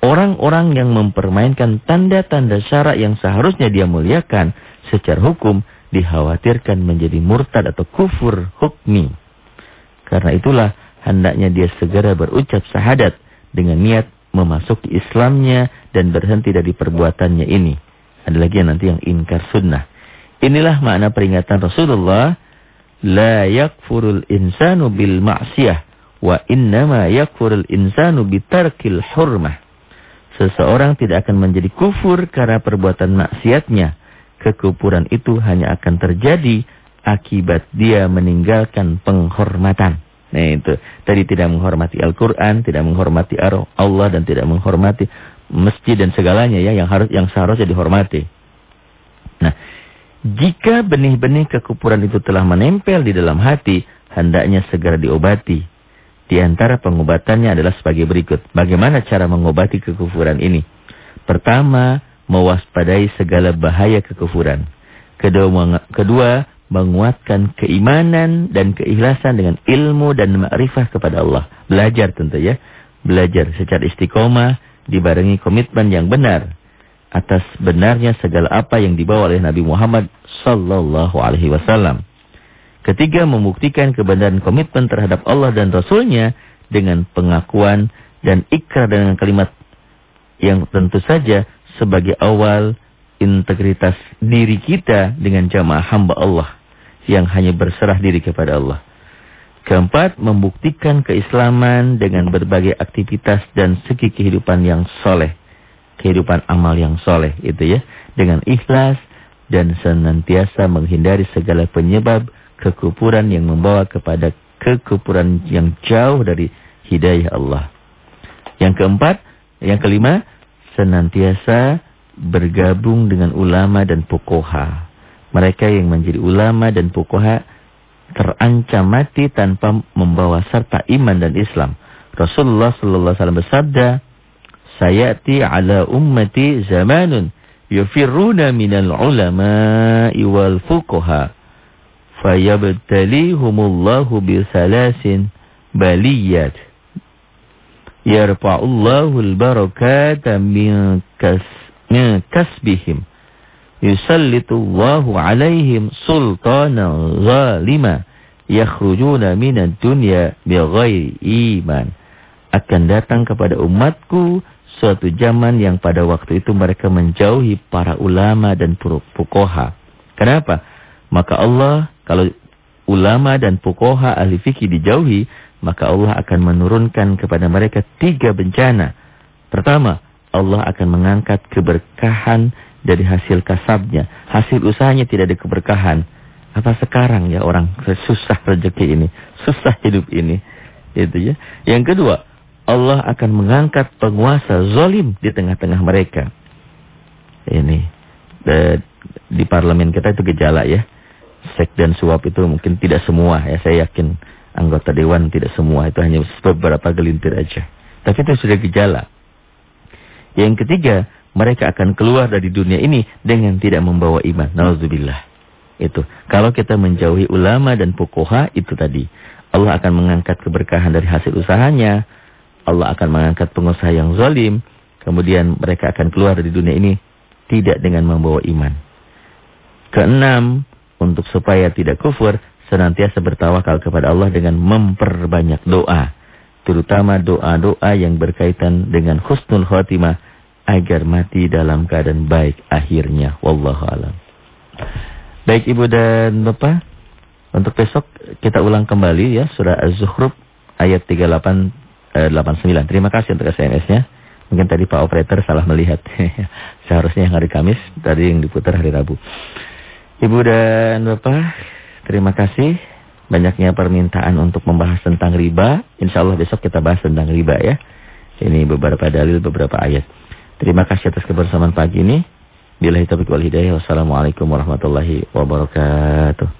S3: Orang-orang yang mempermainkan tanda-tanda syarat yang seharusnya dia muliakan secara hukum dikhawatirkan menjadi murtad atau kufur hukmi. Karena itulah hendaknya dia segera berucap syahadat dengan niat memasuki Islamnya dan berhenti dari perbuatannya ini. Ada lagi yang nanti yang inkar sunnah. Inilah makna peringatan Rasulullah. La yakfurul insanu bil ma'siyah. Wa innama yakfurul insanu bitarkil hurmah. Seseorang tidak akan menjadi kufur karena perbuatan maksiatnya kekufuran itu hanya akan terjadi akibat dia meninggalkan penghormatan. Nah itu, tadi tidak menghormati Al-Quran, tidak menghormati Allah dan tidak menghormati masjid dan segalanya ya yang harus yang seharusnya dihormati. Nah, jika benih-benih kekufuran itu telah menempel di dalam hati, hendaknya segera diobati. Di antara pengobatannya adalah sebagai berikut. Bagaimana cara mengobati kekufuran ini? Pertama, mewaspadai segala bahaya kekufuran. Kedua, kedua menguatkan keimanan dan keikhlasan dengan ilmu dan makrifah kepada Allah. Belajar tentu ya. Belajar secara istiqomah dibarengi komitmen yang benar atas benarnya segala apa yang dibawa oleh Nabi Muhammad sallallahu alaihi wasallam. Ketiga, membuktikan kebenaran komitmen terhadap Allah dan Rasulnya dengan pengakuan dan ikrar dengan kalimat yang tentu saja sebagai awal integritas diri kita dengan jamaah hamba Allah yang hanya berserah diri kepada Allah. Keempat, membuktikan keislaman dengan berbagai aktivitas dan segi kehidupan yang soleh. Kehidupan amal yang soleh itu ya. Dengan ikhlas dan senantiasa menghindari segala penyebab kekupuran yang membawa kepada kekupuran yang jauh dari hidayah Allah. Yang keempat, yang kelima, senantiasa bergabung dengan ulama dan pukoha. Mereka yang menjadi ulama dan pukoha terancam mati tanpa membawa serta iman dan Islam. Rasulullah sallallahu alaihi wasallam bersabda, "Sayati ala ummati zamanun yufirruna minal ulama'i wal fuqaha fayabtalihumullahu bi salasin baliyat." yarfa'ullahu al-barakata min kas min kasbihim yusallitullahu alaihim sultana zalima yakhrujuna minad dunya bighairi iman akan datang kepada umatku suatu zaman yang pada waktu itu mereka menjauhi para ulama dan fuqaha. Kenapa? Maka Allah kalau ulama dan fuqaha ahli fikih dijauhi, maka Allah akan menurunkan kepada mereka tiga bencana. Pertama, Allah akan mengangkat keberkahan dari hasil kasabnya. Hasil usahanya tidak ada keberkahan. Apa sekarang ya orang susah rezeki ini, susah hidup ini. Itu ya. Yang kedua, Allah akan mengangkat penguasa zolim di tengah-tengah mereka. Ini di parlemen kita itu gejala ya. Sek dan suap itu mungkin tidak semua ya. Saya yakin anggota dewan tidak semua. Itu hanya beberapa gelintir aja. Tapi itu sudah gejala. Yang ketiga, mereka akan keluar dari dunia ini dengan tidak membawa iman. Nauzubillah. Itu. Kalau kita menjauhi ulama dan pukoha, itu tadi. Allah akan mengangkat keberkahan dari hasil usahanya. Allah akan mengangkat pengusaha yang zalim. Kemudian mereka akan keluar dari dunia ini tidak dengan membawa iman. Keenam, untuk supaya tidak kufur, senantiasa bertawakal kepada Allah dengan memperbanyak doa. Terutama doa-doa yang berkaitan dengan khusnul khotimah agar mati dalam keadaan baik akhirnya. Wallahu alam. Baik Ibu dan Bapak, untuk besok kita ulang kembali ya surah Az-Zukhruf ayat 38 eh, 89. Terima kasih untuk SMS-nya. Mungkin tadi Pak Operator salah melihat. Seharusnya yang hari Kamis, tadi yang diputar hari Rabu. Ibu dan Bapak, terima kasih. Banyaknya permintaan untuk membahas tentang riba. Insya Allah besok kita bahas tentang riba ya. Ini beberapa dalil, beberapa ayat. Terima kasih atas kebersamaan pagi ini. Bila taufiq wal hidayah. Wassalamualaikum warahmatullahi wabarakatuh.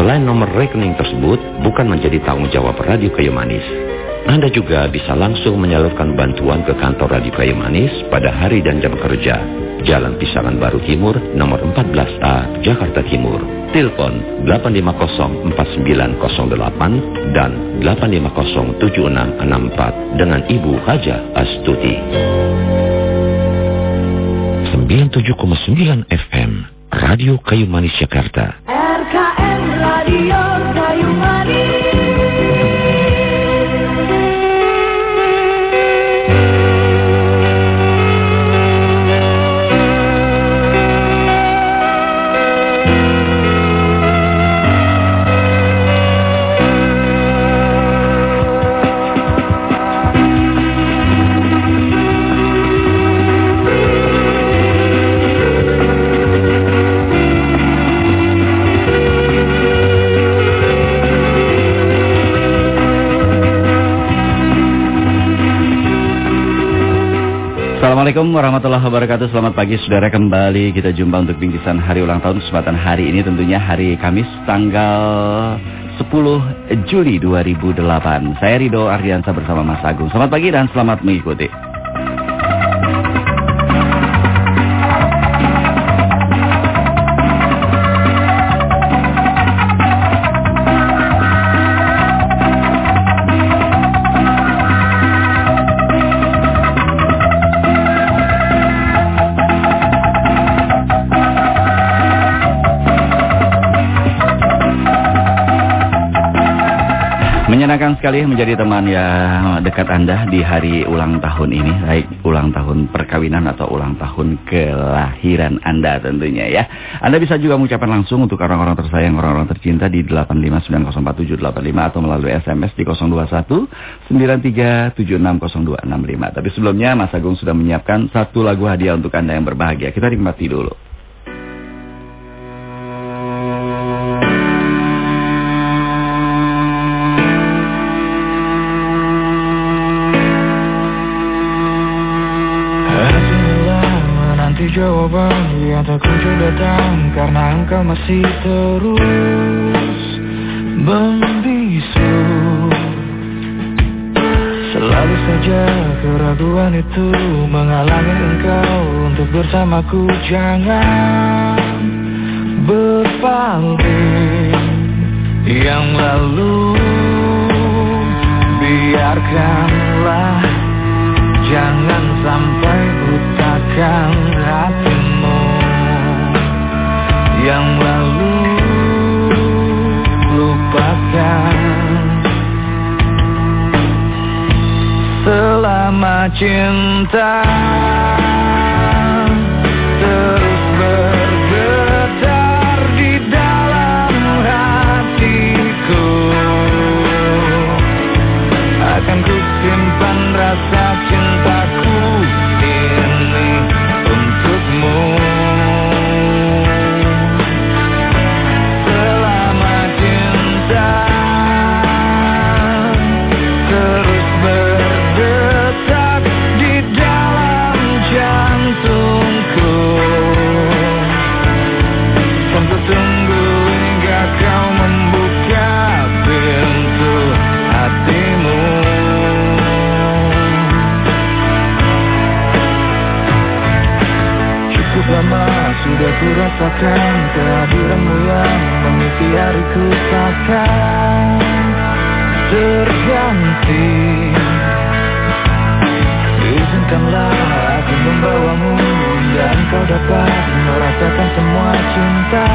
S4: Selain nomor rekening tersebut bukan menjadi tanggung jawab Radio Kayu Manis. Anda juga bisa langsung menyalurkan bantuan ke kantor Radio Kayu Manis pada hari dan jam kerja. Jalan Pisangan Baru Timur, nomor 14A, Jakarta Timur. Telepon 8504908 dan 8507664 dengan Ibu Haja Astuti. 97,9 FM, Radio Kayu Manis Jakarta.
S5: RKM Radio Kayu Manis.
S2: Assalamualaikum warahmatullahi wabarakatuh. Selamat pagi saudara. Kembali Kita jumpa untuk bingkisan hari ulang tahun Kesempatan hari ini tentunya hari Kamis Tanggal 10 Juli 2008 Saya Rido Ardiansa bersama Mas Agung. Selamat pagi dan selamat mengikuti Menyenangkan sekali menjadi teman yang dekat Anda di hari ulang tahun ini. Baik ulang tahun perkawinan atau ulang tahun kelahiran Anda tentunya ya. Anda bisa juga mengucapkan langsung untuk orang-orang tersayang, orang-orang tercinta di 859047885 atau melalui SMS di 021 93760265. Tapi sebelumnya Mas Agung sudah menyiapkan satu lagu hadiah untuk Anda yang berbahagia. Kita nikmati dulu.
S6: Engkau masih terus membisu. Selalu saja keraguan itu menghalangi engkau untuk bersamaku. Jangan berpaling yang lalu Biarkanlah. Jangan sampai butakan hatimu yang lalu lupakan selama cinta terus ber ku rasakan kehadiranmu yang mengisi hariku takkan terganti. Izinkanlah aku membawamu dan kau dapat merasakan semua cinta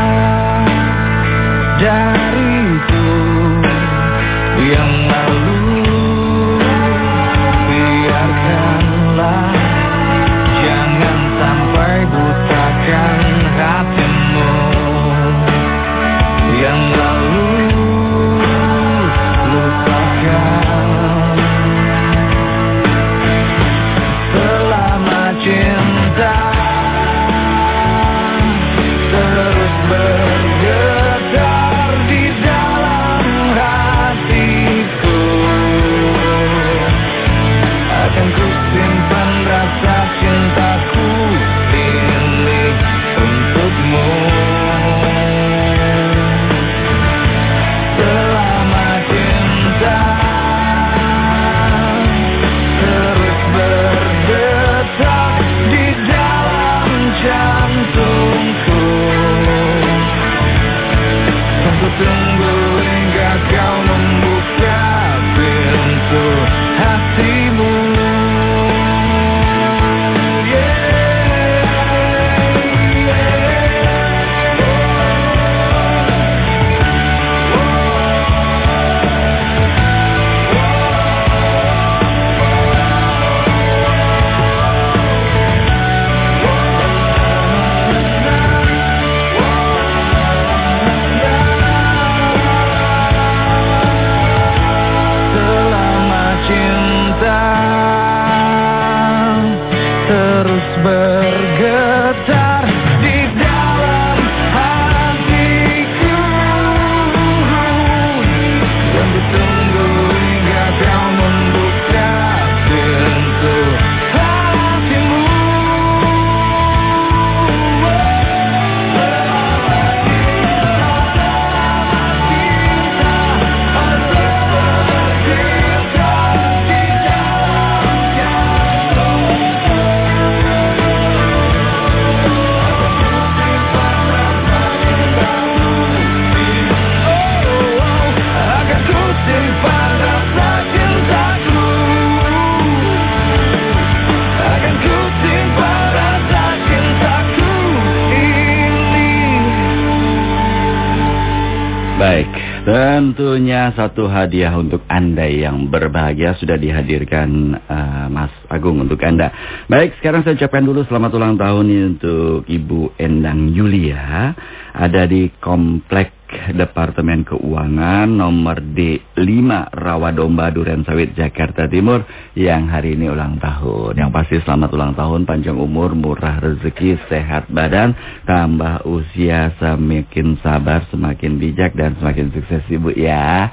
S2: hadiah untuk Anda yang berbahagia sudah dihadirkan eh, Mas Agung untuk Anda. Baik, sekarang saya ucapkan dulu selamat ulang tahun untuk Ibu Endang Yulia. Ada di Komplek Departemen Keuangan nomor D5 Rawadomba Duren Sawit Jakarta Timur yang hari ini ulang tahun. Yang pasti selamat ulang tahun, panjang umur, murah rezeki, sehat badan, tambah usia, semakin sabar, semakin bijak dan semakin sukses Ibu ya.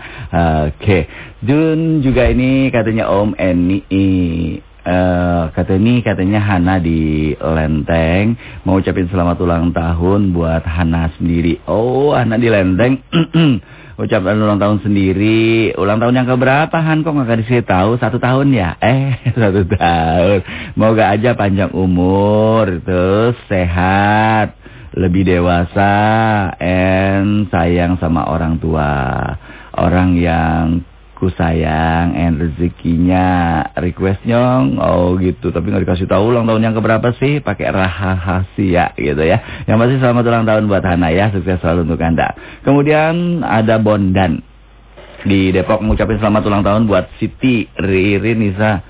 S2: Oke, Jun juga ini katanya Om Eni eh kata ini katanya Hana di Lenteng mau ucapin selamat ulang tahun buat Hana sendiri. Oh, Hana di Lenteng. Ucapkan ulang tahun sendiri. Ulang tahun yang keberapa Han? Kok nggak dikasih tahu? Satu tahun ya? Eh, satu tahun. Moga aja panjang umur, terus sehat, lebih dewasa, and sayang sama orang tua. Orang yang ku sayang and rezekinya requestnya oh gitu. Tapi nggak dikasih tahu ulang tahun yang keberapa sih? Pakai rahasia gitu ya. Yang pasti selamat ulang tahun buat Hana ya. Sukses selalu untuk anda. Kemudian ada Bondan. Di Depok mengucapkan selamat ulang tahun buat Siti Riri Nisa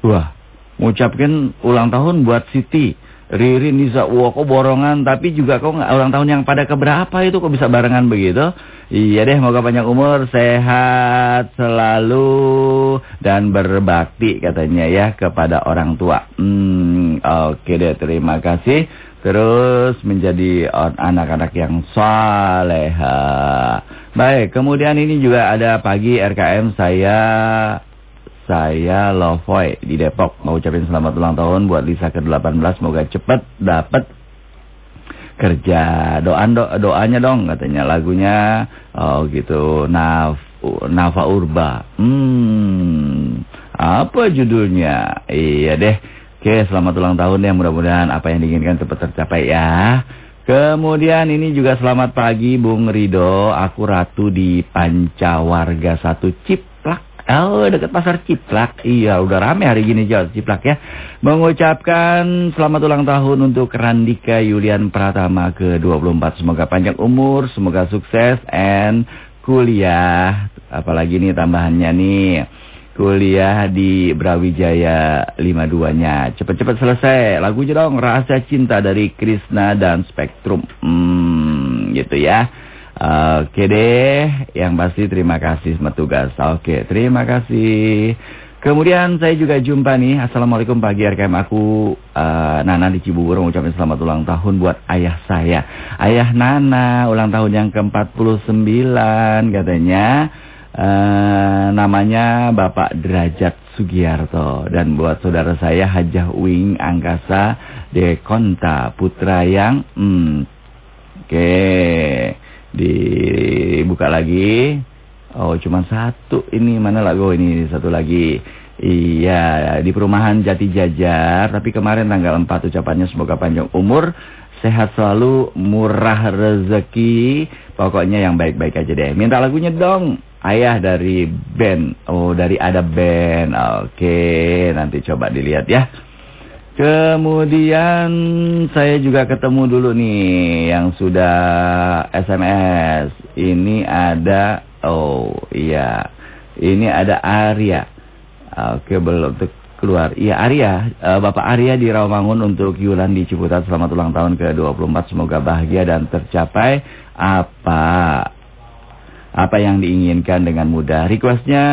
S2: wah Mengucapkan ulang tahun buat Siti. Riri, Nisa, wah kok borongan. Tapi juga kok nggak ulang tahun yang pada keberapa itu kok bisa barengan begitu? Iya deh, moga panjang umur, sehat selalu dan berbakti katanya ya kepada orang tua. Hmm, oke deh, terima kasih. Terus menjadi anak-anak yang saleha. Baik, kemudian ini juga ada pagi RKM saya saya Lovoy di Depok. Mau ucapin selamat ulang tahun buat Lisa ke-18. Semoga cepat dapat kerja. Doa do, doanya dong katanya lagunya. Oh gitu. Naf Nafa Urba. Hmm. Apa judulnya? Iya deh. Oke, selamat ulang tahun ya. Mudah-mudahan apa yang diinginkan cepat tercapai ya. Kemudian ini juga selamat pagi Bung Rido. Aku Ratu di Pancawarga 1 Ciplak. Oh, dekat pasar Ciplak. Iya, udah rame hari gini jauh Ciplak ya. Mengucapkan selamat ulang tahun untuk Randika Yulian Pratama ke-24. Semoga panjang umur, semoga sukses, and kuliah. Apalagi nih tambahannya nih. Kuliah di Brawijaya 52-nya. Cepet-cepet selesai. Lagunya dong, Rahasia Cinta dari Krisna dan Spektrum. Hmm, gitu ya. Oke deh, yang pasti terima kasih sama tugas. Oke, terima kasih. Kemudian saya juga jumpa nih, Assalamualaikum pagi RKM aku, uh, Nana di Cibubur mengucapkan selamat ulang tahun buat ayah saya. Ayah Nana, ulang tahun yang ke-49 katanya. Uh, namanya Bapak Derajat Sugiarto. Dan buat saudara saya Hajah Wing Angkasa Dekonta Putra yang... Hmm, Oke dibuka lagi. Oh, cuma satu ini mana lagu ini satu lagi. Iya, di perumahan Jati Jajar. Tapi kemarin tanggal 4 ucapannya semoga panjang umur, sehat selalu, murah rezeki. Pokoknya yang baik-baik aja deh. Minta lagunya dong. Ayah dari band. Oh, dari ada band. Oke, nanti coba dilihat ya. Kemudian saya juga ketemu dulu nih yang sudah SMS. Ini ada, oh iya, ini ada Arya. Oke belum keluar. Iya Arya, uh, Bapak Arya di Rawamangun untuk Yulan di Ciputat. Selamat ulang tahun ke-24. Semoga bahagia dan tercapai apa apa yang diinginkan dengan mudah. Requestnya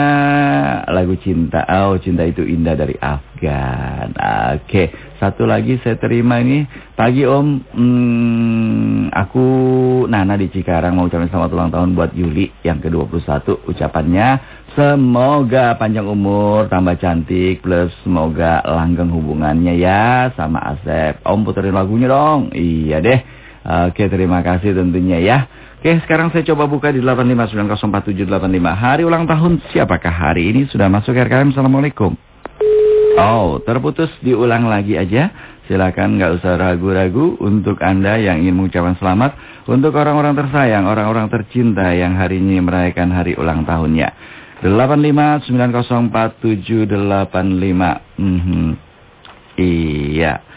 S2: lagu cinta. Oh, cinta itu indah dari Afgan. Oke, satu lagi saya terima ini. Pagi Om, hmm, aku Nana di Cikarang mau ucapin selamat ulang tahun buat Yuli yang ke-21. Ucapannya semoga panjang umur, tambah cantik, plus semoga langgeng hubungannya ya sama Asep. Om puterin lagunya dong. Iya deh. Oke, terima kasih tentunya ya. Oke, sekarang saya coba buka di 859047785. Hari ulang tahun siapakah hari ini? Sudah masuk RKM. Assalamualaikum. Oh, terputus diulang lagi aja. Silakan nggak usah ragu-ragu untuk Anda yang ingin mengucapkan selamat untuk orang-orang tersayang, orang-orang tercinta yang hari ini merayakan hari ulang tahunnya. 85904785. Mm -hmm. Iya.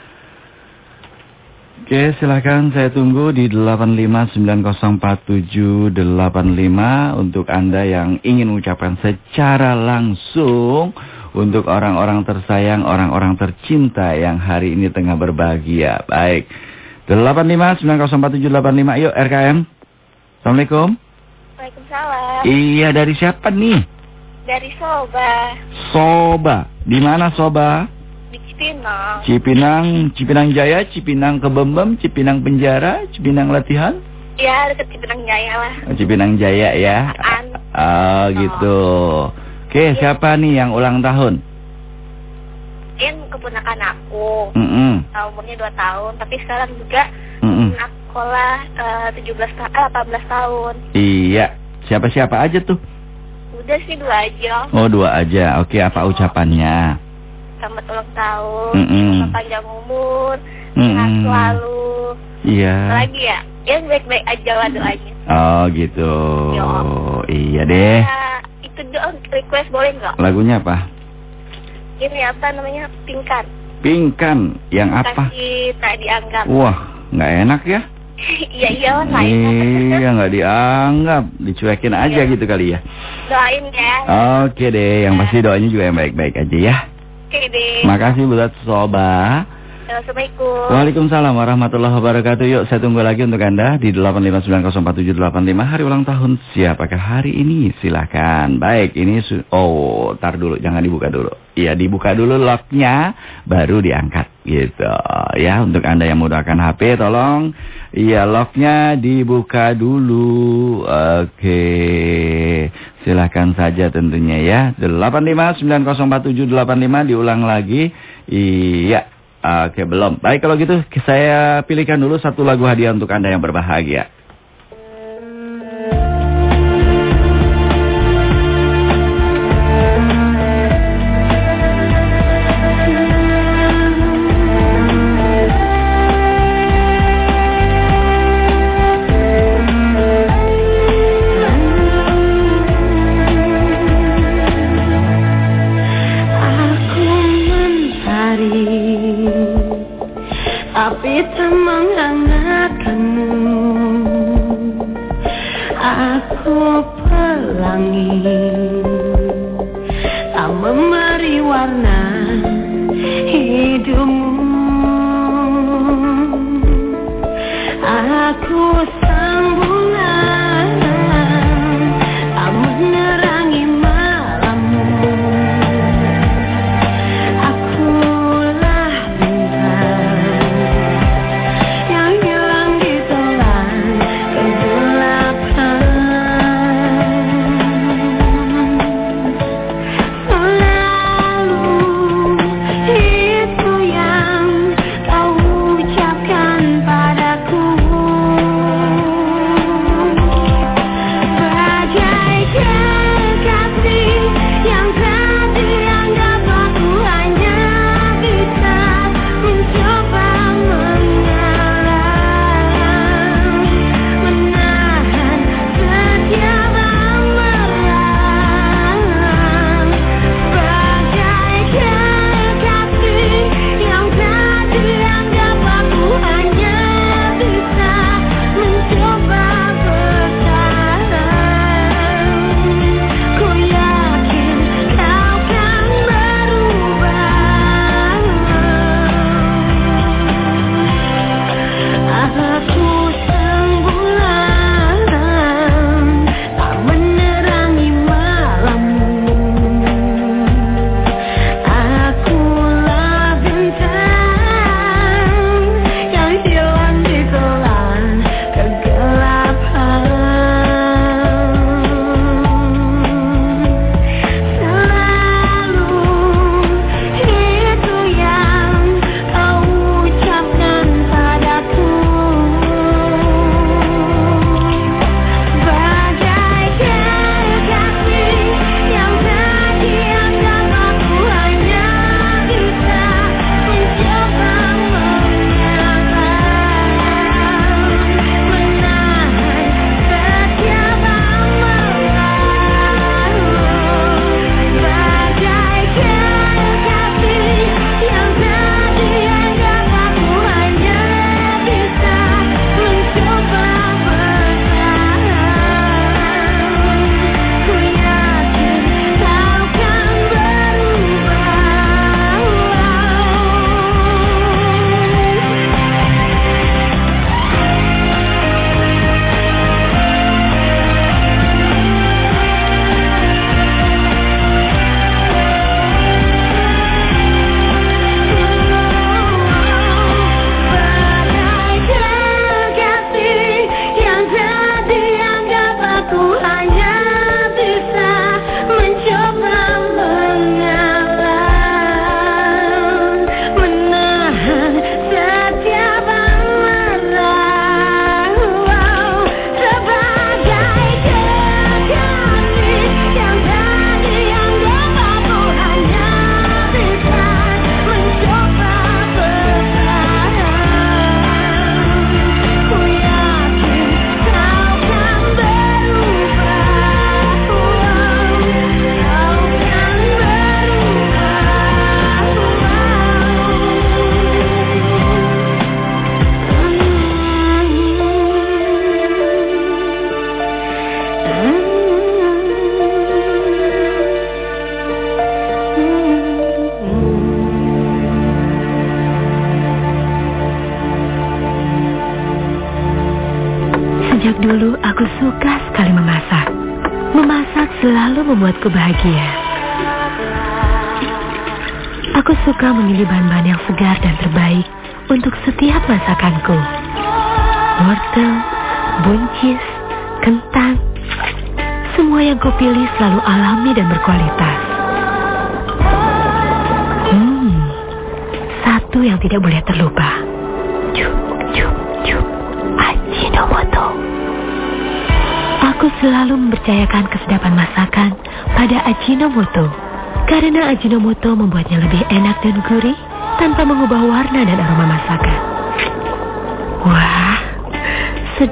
S2: Oke, silakan saya tunggu di 859047785 untuk Anda yang ingin mengucapkan secara langsung untuk orang-orang tersayang, orang-orang tercinta yang hari ini tengah berbahagia. Baik. 859047785 yuk RKM. Assalamualaikum.
S7: Waalaikumsalam.
S2: Iya, dari siapa nih?
S7: Dari Soba.
S2: Soba. Di mana Soba?
S7: Cipinang.
S2: Cipinang, Cipinang Jaya, Cipinang Kebembem, Cipinang Penjara, Cipinang Latihan.
S7: Ya, deket Cipinang Jaya lah.
S2: Oh, Cipinang Jaya ya.
S7: An.
S2: Oh, gitu. Oke, siapa nih yang ulang tahun?
S7: Ini keponakan aku.
S2: Mm -mm.
S7: Umurnya 2 tahun. Tapi sekarang juga
S2: Mm -mm.
S7: anak sekolah uh, 17 ta eh, 18 tahun.
S2: Iya. Siapa-siapa aja tuh?
S7: Udah sih dua aja.
S2: Oh, dua aja. Oke, apa ucapannya?
S7: Selamat ulang tahun.
S2: Mm-mm.
S7: Semoga panjang umur.
S2: Mm-mm.
S7: Sehat selalu.
S2: Iya.
S7: Lagi ya? Yang baik-baik aja lah doanya.
S2: Oh, gitu.
S7: Ya.
S2: Iya deh.
S7: Ya, itu doang request boleh nggak?
S2: Lagunya apa?
S7: Ini apa namanya? Pingkan.
S2: Pingkan. Yang apa?
S7: Kasih tak dianggap.
S2: Wah, nggak enak ya?
S7: Iya iya lah.
S2: Iya, nggak dianggap. Dicuekin aja
S7: Iya.
S2: gitu kali ya.
S7: Doain ya.
S2: Oke deh, yang pasti doanya juga yang baik-baik aja ya.
S7: Oke deh.
S2: Makasih buat Soba.
S7: Assalamualaikum.
S2: Waalaikumsalam warahmatullahi wabarakatuh. Yuk saya tunggu lagi untuk Anda di 859047785 hari ulang tahun siapakah hari ini? Silakan. Baik, ini oh, tar dulu jangan dibuka dulu. Iya, dibuka dulu locknya baru diangkat gitu. Ya, untuk Anda yang menggunakan HP tolong iya locknya dibuka dulu. Oke. Silakan saja tentunya ya. 859047785 diulang lagi. Iya. Oke, belum. Baik, kalau gitu saya pilihkan dulu satu lagu hadiah untuk Anda yang berbahagia.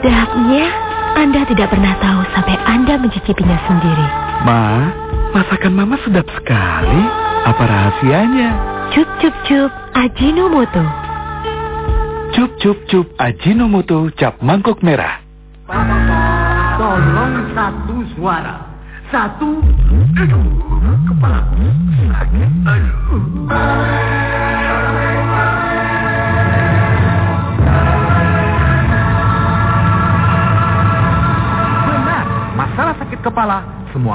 S8: Sedapnya Anda tidak pernah tahu sampai Anda mencicipinya sendiri.
S6: Ma, masakan Mama sedap sekali. Apa rahasianya?
S8: Cup cup cup Ajinomoto.
S6: Cup cup cup Ajinomoto cap mangkok merah.
S9: Tolong satu suara. Satu. Aduh, kepala sakit. Aduh.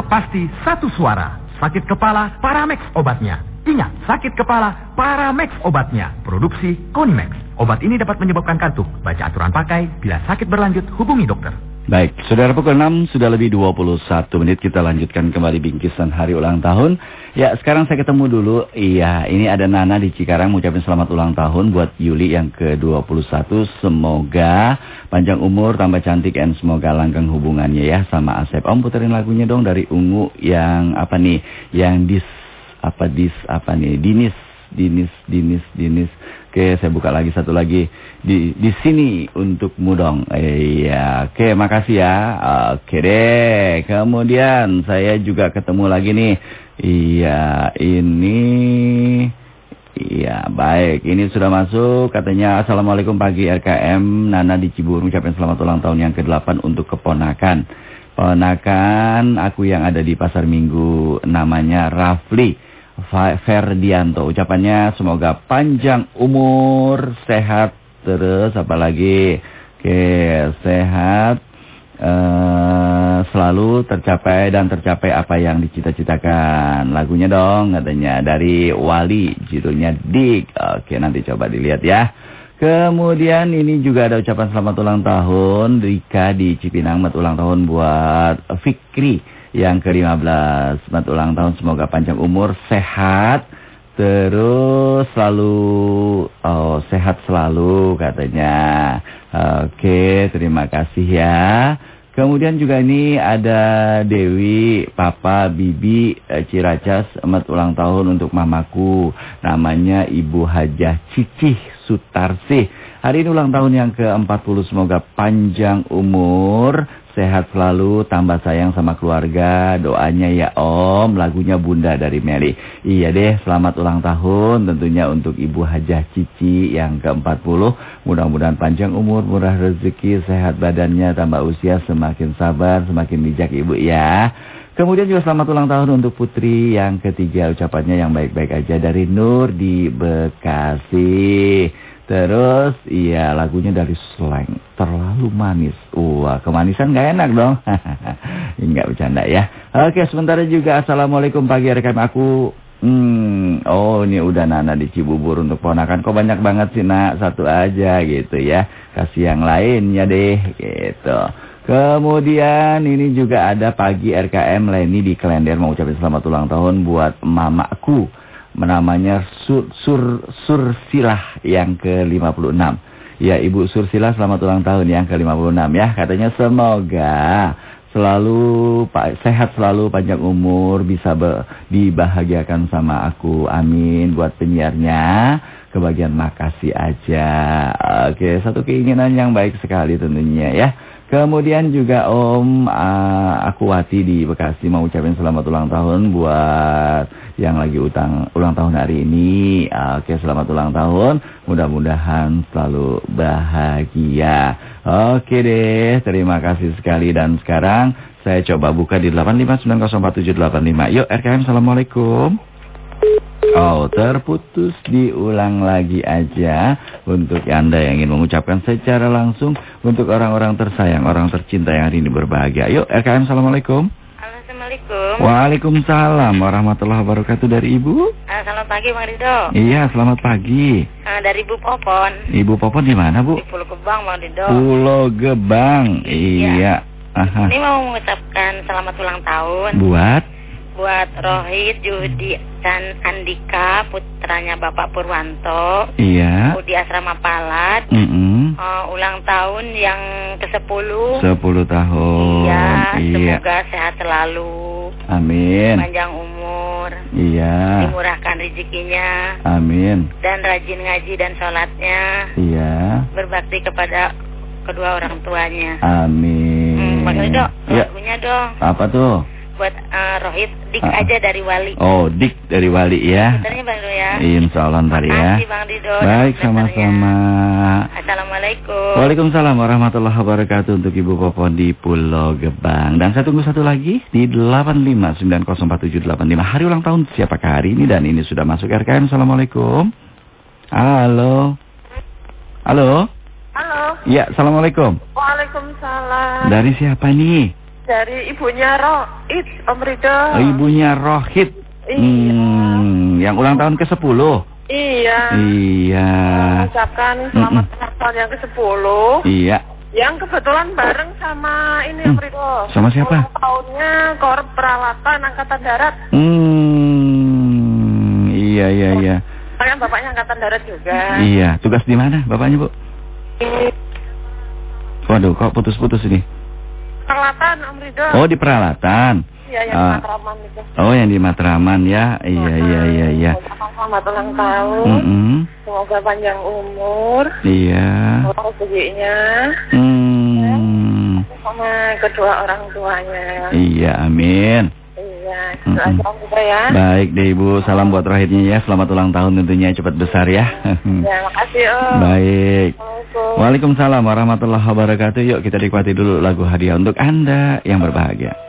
S9: Pasti satu suara. Sakit kepala Paramex obatnya. Ingat, sakit kepala Paramex obatnya. Produksi Konimex. Obat ini dapat menyebabkan kantuk. Baca aturan pakai. Bila sakit berlanjut, hubungi dokter.
S2: Baik, saudara pukul 6 sudah lebih 21 menit kita lanjutkan kembali bingkisan hari ulang tahun. Ya, sekarang saya ketemu dulu. Iya, ini ada Nana di Cikarang mengucapkan selamat ulang tahun buat Yuli yang ke-21. Semoga panjang umur, tambah cantik, dan semoga langgeng hubungannya ya sama Asep. Om puterin lagunya dong dari Ungu yang apa nih? Yang dis, apa dis, apa nih? Dinis, Dinis, Dinis, Dinis. Oke, saya buka lagi satu lagi di di sini untukmu dong. Iya, oke, makasih ya. Oke deh. Kemudian saya juga ketemu lagi nih. Iya, ini Iya, baik. Ini sudah masuk. Katanya, Assalamualaikum pagi RKM. Nana di Cibubur mengucapkan selamat ulang tahun yang ke-8 untuk keponakan. Ponakan aku yang ada di Pasar Minggu namanya Rafli. Ferdianto. Ucapannya semoga panjang umur, sehat terus apalagi oke sehat eh selalu tercapai dan tercapai apa yang dicita-citakan. Lagunya dong katanya dari Wali judulnya Dik. Oke nanti coba dilihat ya. Kemudian ini juga ada ucapan selamat ulang tahun Rika di Cipinang ulang tahun buat Fikri yang ke-15. Selamat ulang tahun semoga panjang umur, sehat, terus selalu oh sehat selalu katanya. Oke, terima kasih ya. Kemudian juga ini ada Dewi, Papa, Bibi, eh, Ciracas, selamat ulang tahun untuk mamaku. Namanya Ibu Hajah Cicih Sutarsih. Hari ini ulang tahun yang ke-40, semoga panjang umur, sehat selalu, tambah sayang sama keluarga. Doanya ya Om, lagunya Bunda dari Meli. Iya deh, selamat ulang tahun tentunya untuk Ibu Hajah Cici yang ke-40. Mudah-mudahan panjang umur, murah rezeki, sehat badannya, tambah usia, semakin sabar, semakin bijak Ibu ya. Kemudian juga selamat ulang tahun untuk Putri yang ketiga ucapannya yang baik-baik aja dari Nur di Bekasi. Terus iya lagunya dari Slang terlalu manis. Wah kemanisan gak enak dong. Enggak bercanda ya. Oke sementara juga Assalamualaikum pagi rekan aku. Hmm, oh ini udah Nana di Cibubur untuk ponakan. Kok banyak banget sih nak? Satu aja gitu ya. Kasih yang lainnya deh gitu. Kemudian ini juga ada pagi RKM Leni di Klender mau ucapin selamat ulang tahun buat mamaku. Namanya Sur, Sur, Sursilah yang ke-56. Ya Ibu Sursilah selamat ulang tahun yang ke-56 ya. Katanya semoga selalu sehat selalu panjang umur bisa be, dibahagiakan sama aku. Amin buat penyiarnya. Kebagian makasih aja. Oke, satu keinginan yang baik sekali tentunya ya. Kemudian juga Om uh, Akuwati di Bekasi mau ucapin selamat ulang tahun buat yang lagi utang ulang tahun hari ini. Uh, Oke, selamat ulang tahun. Mudah-mudahan selalu bahagia. Oke deh, terima kasih sekali dan sekarang saya coba buka di 859047885. Yuk RKM, Assalamualaikum. Oh, terputus diulang lagi aja untuk Anda yang ingin mengucapkan secara langsung untuk orang-orang tersayang, orang tercinta yang hari ini berbahagia. Yuk, RKM Assalamualaikum.
S10: Assalamualaikum.
S2: Waalaikumsalam warahmatullahi wabarakatuh dari Ibu.
S10: Ah, selamat pagi Bang Rido.
S2: Iya, selamat pagi.
S10: Ah, dari Bu Popon.
S2: Ibu Popon di mana, Bu?
S10: Di Pulau Gebang Bang Rido.
S2: Pulau Gebang.
S10: Iya.
S2: Iya. Aha.
S10: Ini mau mengucapkan selamat ulang tahun
S2: Buat
S10: buat Rohit, Judi, dan Andika, putranya Bapak Purwanto.
S2: iya.
S10: Di asrama Palat.
S2: Mm
S10: Ah, ulang tahun yang ke-10.
S2: 10 tahun.
S10: Iya,
S2: Iya.
S10: semoga sehat selalu,
S2: Amin.
S10: panjang umur,
S2: Iya.
S10: dimurahkan rezekinya,
S2: Amin.
S10: dan rajin ngaji dan sholatnya,
S2: Iya.
S10: berbakti kepada kedua orang tuanya.
S2: Amin.
S10: Hmm, Rido,
S2: Ya.
S10: lagunya dong
S2: Apa tuh?
S10: Buat eh, Rohit Dik
S2: Ah.
S10: aja dari Wali.
S2: Oh, Dik dari Wali ya.
S10: Putarnya Bang ya.
S2: Insya Allah ntar ya.
S10: Makasih Bang.
S2: Baik, sama-sama.
S10: Assalamualaikum.
S2: Waalaikumsalam warahmatullahi wabarakatuh untuk Ibu Popon di Pulau Gebang. Dan saya tunggu satu lagi di 85904785. Hari ulang tahun siapakah hari ini dan ini sudah masuk RKM. Assalamualaikum. Halo. Halo.
S11: Halo,
S2: Ya, Assalamualaikum.
S11: Waalaikumsalam.
S2: Dari siapa nih?
S11: Dari ibunya Roid, Om Rido.
S2: Oh, ibunya Rohit.
S11: Iya.
S2: Hmm, yang ulang tahun ke-10.
S11: Iya.
S2: Iya.
S11: Mengucapkan selamat ulang tahun yang ke-10.
S2: Iya.
S11: Yang kebetulan bareng sama ini
S2: Hmm,
S11: Om Rido.
S2: sama siapa?
S11: Ulang tahunnya Korp Peralatan Angkatan Darat.
S2: Hmm, iya iya iya.
S11: Kan bapaknya Angkatan Darat juga.
S2: Iya, tugas di mana bapaknya, Bu? Waduh, kok putus-putus ini?
S11: Peralatan Om Rido.
S2: Oh, di peralatan.
S11: Iya, yang
S2: Ah.
S11: Matraman itu.
S2: Oh, yang di Matraman ya. Iya iya iya iya.
S11: Mengucapkan Selamat ulang tahun.
S2: Mm-mm.
S11: Semoga panjang umur.
S2: Iya.
S11: Rezekinya.
S2: Hmm.
S11: Sama kedua orang tuanya.
S2: Iya, amin.
S11: Rido ya.
S2: Baik deh Ibu, salam buat Rohitnya ya. Selamat ulang tahun tentunya cepat besar ya.
S11: Ya, makasih Om.
S2: Baik. Waalaikumsalam warahmatullahi wabarakatuh. Yuk kita nikmati dulu lagu hadiah untuk Anda yang berbahagia.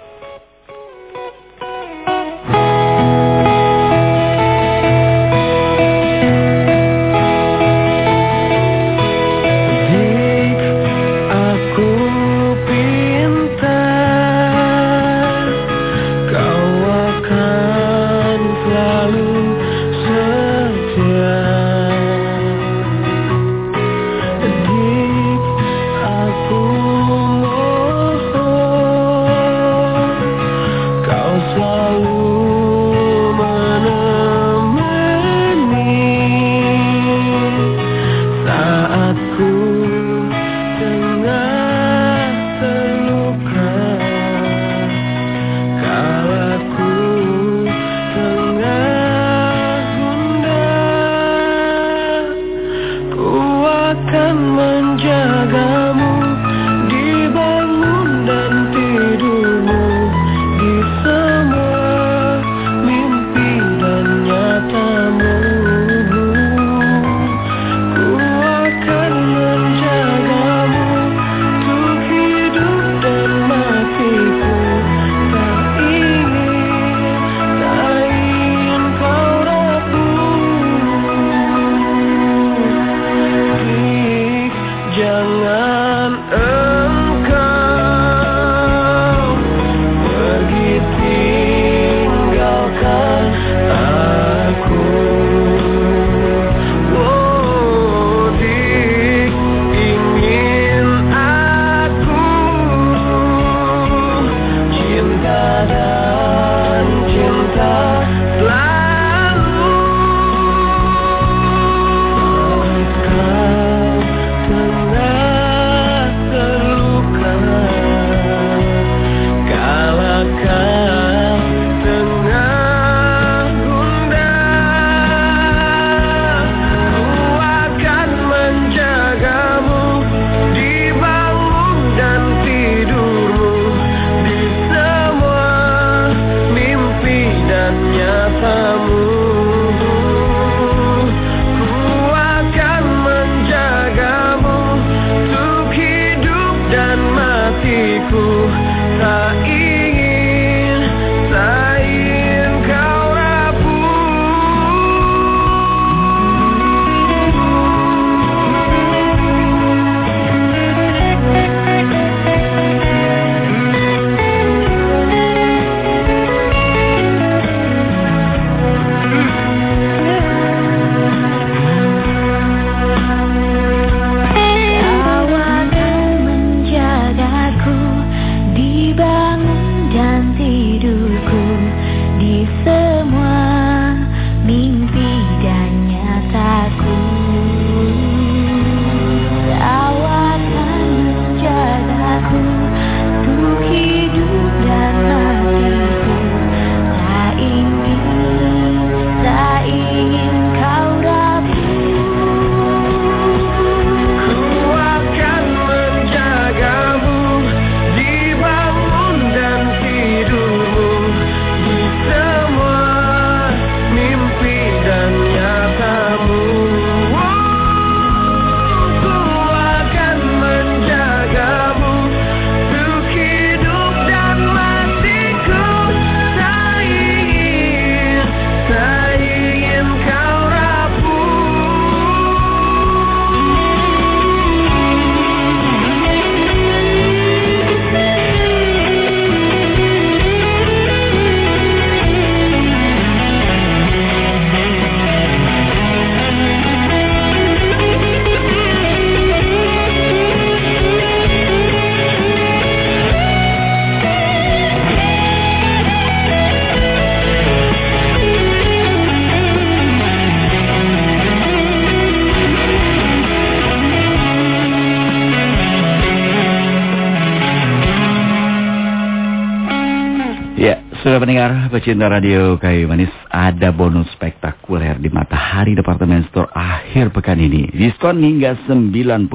S2: Pecinta radio kayu manis, ada bonus spektakuler di Matahari Departemen Store akhir pekan ini. Diskon hingga 90%,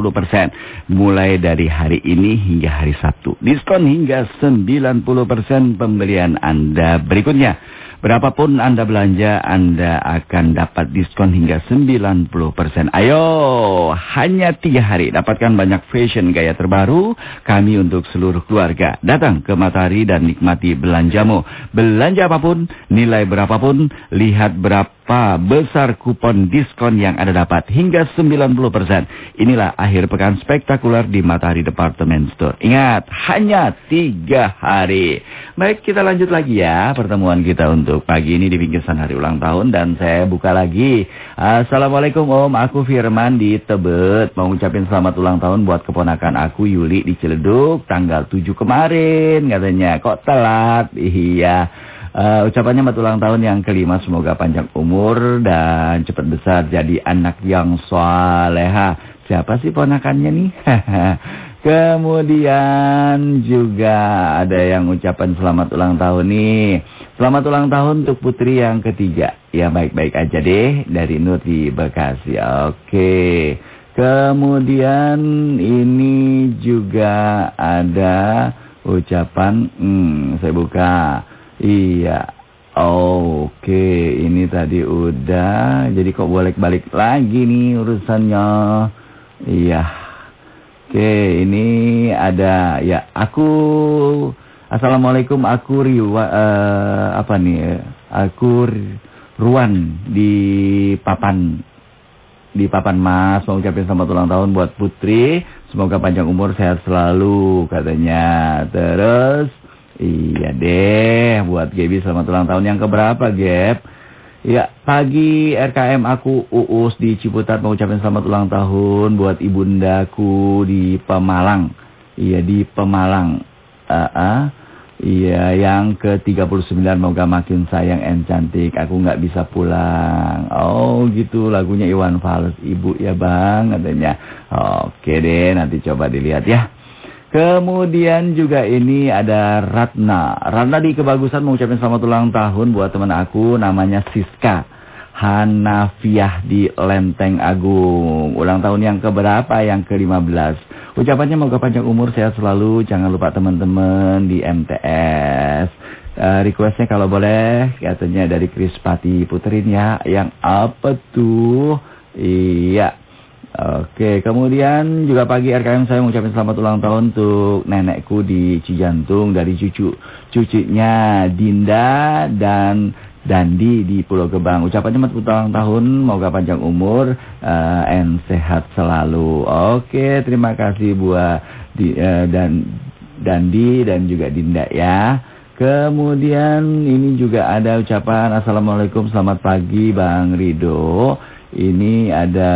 S2: mulai dari hari ini hingga hari Sabtu. Diskon hingga 90% pembelian Anda berikutnya. Berapapun Anda belanja, Anda akan dapat diskon hingga 90%. Ayo, hanya tiga hari dapatkan banyak fashion gaya terbaru kami untuk seluruh keluarga. Datang ke Matahari dan nikmati belanjamu. Belanja apa pun, nilai berapapun, lihat berapa besar kupon diskon yang Anda dapat hingga 90%. Inilah akhir pekan spektakuler di Matahari Department Store. Ingat, hanya tiga hari. Baik, kita lanjut lagi ya pertemuan kita untuk untuk pagi ini di bingkisan hari ulang tahun dan saya buka lagi. Assalamualaikum Om, aku Firman di Tebet. Mau ngucapin selamat ulang tahun buat keponakan aku Yuli di Ciledug tanggal 7 kemarin katanya. Kok telat? Iya. Uh, ucapannya buat ulang tahun yang kelima semoga panjang umur dan cepat besar jadi anak yang soleha. Siapa sih ponakannya nih? Kemudian juga ada yang ucapan selamat ulang tahun nih. Selamat ulang tahun untuk putri yang ketiga. Ya baik-baik aja deh dari Nur di Bekasi. Oke. Kemudian ini juga ada ucapan, hmm, saya buka. Iya. Oke, ini tadi udah. Jadi kok bolak-balik lagi nih urusannya. Iya. Oke, ini ada ya aku Assalamualaikum aku Riwa uh, apa nih? Aku Ruan di Papan di Papan Mas mau ucapin selamat ulang tahun buat Putri. Semoga panjang umur sehat selalu katanya. Terus iya deh buat Gaby selamat ulang tahun yang keberapa, Gap? Ya, pagi RKM aku Uus di Ciputat mau ucapin selamat ulang tahun buat ibundaku di Pemalang. Iya, di Pemalang. Uh, uh, iya, yang ke-39 moga makin sayang and cantik. Aku nggak bisa pulang. Oh, gitu lagunya Iwan Fals. Ibu ya, Bang, katanya. Oke deh, nanti coba dilihat ya. Kemudian juga ini ada Ratna. Ratna di kebagusan mengucapkan selamat ulang tahun buat teman aku namanya Siska. Hanafiah di Lenteng Agung. Ulang tahun yang keberapa? Yang ke-15. Ucapannya moga panjang umur, sehat selalu. Jangan lupa teman-teman di MTS. Uh, eh, requestnya kalau boleh, katanya dari Krispati Putrin ya. Yang apa tuh? Iya. Oke, kemudian juga pagi RKM saya mengucapkan selamat ulang tahun untuk nenekku di Cijantung dari cucu cucunya Dinda dan Dandi di Pulau Gebang. Ucapannya selamat ulang tahun, moga panjang umur uh, and sehat selalu. Oke, terima kasih buat uh, dan Dandi dan juga Dinda ya. Kemudian ini juga ada ucapan Assalamualaikum selamat pagi Bang Rido. Ini ada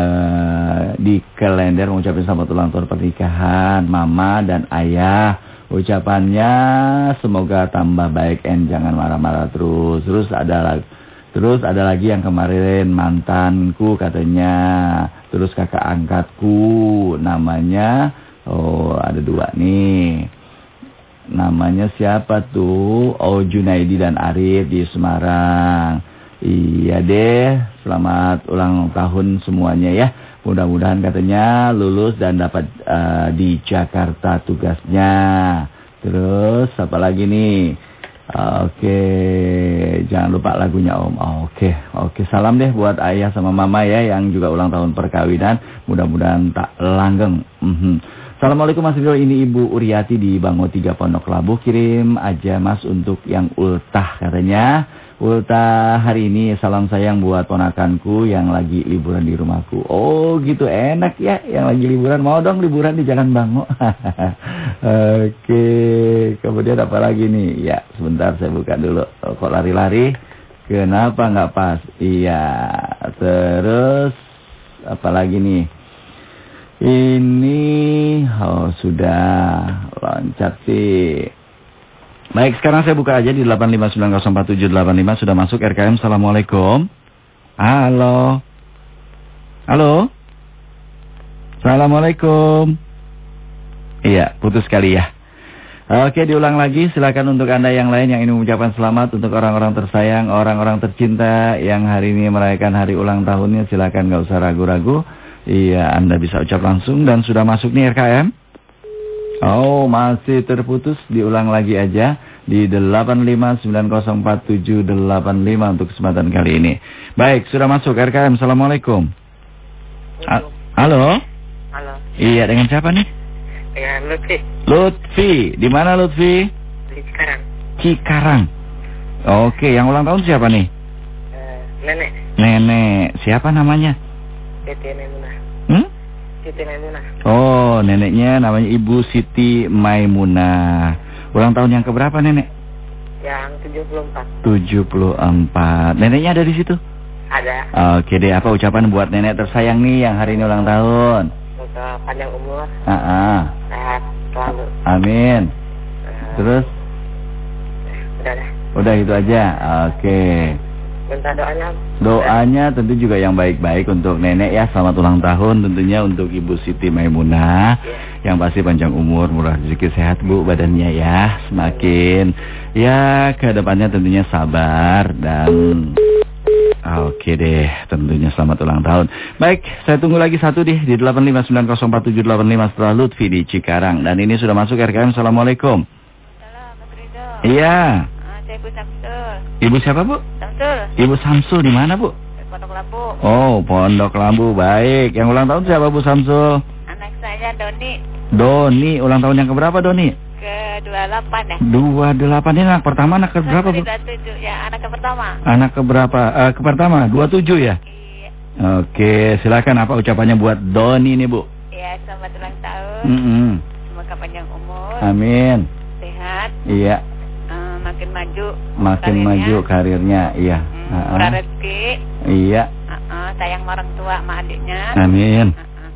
S2: di kalender mengucapkan selamat ulang tahun pernikahan Mama dan Ayah. Ucapannya semoga tambah baik and jangan marah-marah terus. Terus ada Terus ada lagi yang kemarin mantanku katanya. Terus kakak angkatku namanya oh ada dua nih. Namanya siapa tuh? Oh Junaidi dan Arif di Semarang. Iya deh, selamat ulang tahun semuanya ya. Mudah-mudahan katanya lulus dan dapat uh, di Jakarta tugasnya. Terus apa lagi nih? Oke, jangan lupa lagunya Om. Oke, oke. Salam deh buat ayah sama mama ya yang juga ulang tahun perkawinan. Mudah-mudahan tak langgeng. Mm -hmm. Assalamualaikum Mas Ridho, ini Ibu Uriati di Bango 3 Pondok Labu. Kirim aja Mas untuk yang ultah katanya. Ulta hari ini salam sayang buat ponakanku yang lagi liburan di rumahku. Oh gitu enak ya yang lagi liburan. Mau dong liburan di Jalan Bango. Oke. Kemudian apa lagi nih? Ya sebentar saya buka dulu. Oh, kok lari-lari? Kenapa nggak pas? Iya. Terus apa lagi nih? Ini oh sudah loncat sih. Baik, sekarang saya buka aja di 859047855 sudah masuk RKM. Assalamualaikum. Halo. Halo. Assalamualaikum. Iya, putus sekali ya. Oke, diulang lagi. Silakan untuk Anda yang lain yang ingin mengucapkan selamat untuk orang-orang tersayang, orang-orang tercinta yang hari ini merayakan hari ulang tahunnya. Silakan nggak usah ragu-ragu. Iya, Anda bisa ucap langsung dan sudah masuk nih RKM. Oh, masih terputus. Diulang lagi aja di 859047885 untuk kesempatan kali ini. Baik, sudah masuk RKM. Assalamualaikum. Halo?
S12: Halo.
S2: Iya, dengan siapa nih?
S12: Dengan Lutfi.
S2: Lutfi. Di mana Lutfi?
S12: Di Cikarang.
S2: Cikarang. Oke, yang ulang tahun siapa nih?
S12: Uh, nenek.
S2: Nenek. Siapa namanya?
S12: Siti Maimunah. Siti Maimunah.
S2: Oh, neneknya namanya Ibu Siti Maimunah. Ulang tahun yang keberapa nenek?
S12: Yang 74.
S2: 74. Neneknya ada di situ?
S12: Ada.
S2: Oke deh, apa ucapan buat nenek tersayang nih yang hari ini ulang tahun?
S12: Semoga panjang umur.
S2: Ah, ah.
S12: Sehat selalu.
S2: Amin.
S12: Uh,
S2: Terus?
S12: Udah dah.
S2: Udah itu aja. Oke.
S12: Minta doanya.
S2: Doanya tentu juga yang baik-baik untuk nenek ya. Selamat ulang tahun tentunya untuk Ibu Siti Maimunah. Yang pasti panjang umur, murah rezeki, sehat Bu badannya ya. Semakin ya ke depannya tentunya sabar dan Oke deh, tentunya selamat ulang tahun. Baik, saya tunggu lagi satu deh di 859047885 setelah Lutfi di Cikarang. Dan ini sudah masuk RKM. Assalamualaikum. Iya.
S13: Saya Samsul.
S2: Ibu siapa Bu?
S13: Samsul.
S2: Ibu Samsul di mana Bu?
S13: Pondok Labu.
S2: Oh, Pondok Lambu. Baik. Yang ulang tahun siapa Bu Samsul?
S13: Anak saya Doni
S2: Doni. Ulang tahun yang keberapa Doni?
S13: ke 28 ya.
S2: Dua delapan ini anak pertama, anak keberapa Bu?
S13: 27 ya, anak pertama.
S2: Anak keberapa? Eh, ke pertama, 27 ya?
S13: Iya.
S2: Oke, silakan apa ucapannya buat Doni nih Bu?
S13: Ya, selamat ulang tahun.
S2: Mm -mm.
S13: Semoga panjang umur.
S2: Amin.
S13: Sehat.
S2: Iya,
S13: makin maju.
S2: makin
S13: karirnya.
S2: maju karirnya, iya.
S13: Hmm,
S2: ah.
S13: rezeki.
S2: Iya,
S13: Ah, ah, sayang orang tua sama adiknya.
S2: amin.
S13: Ah, ah.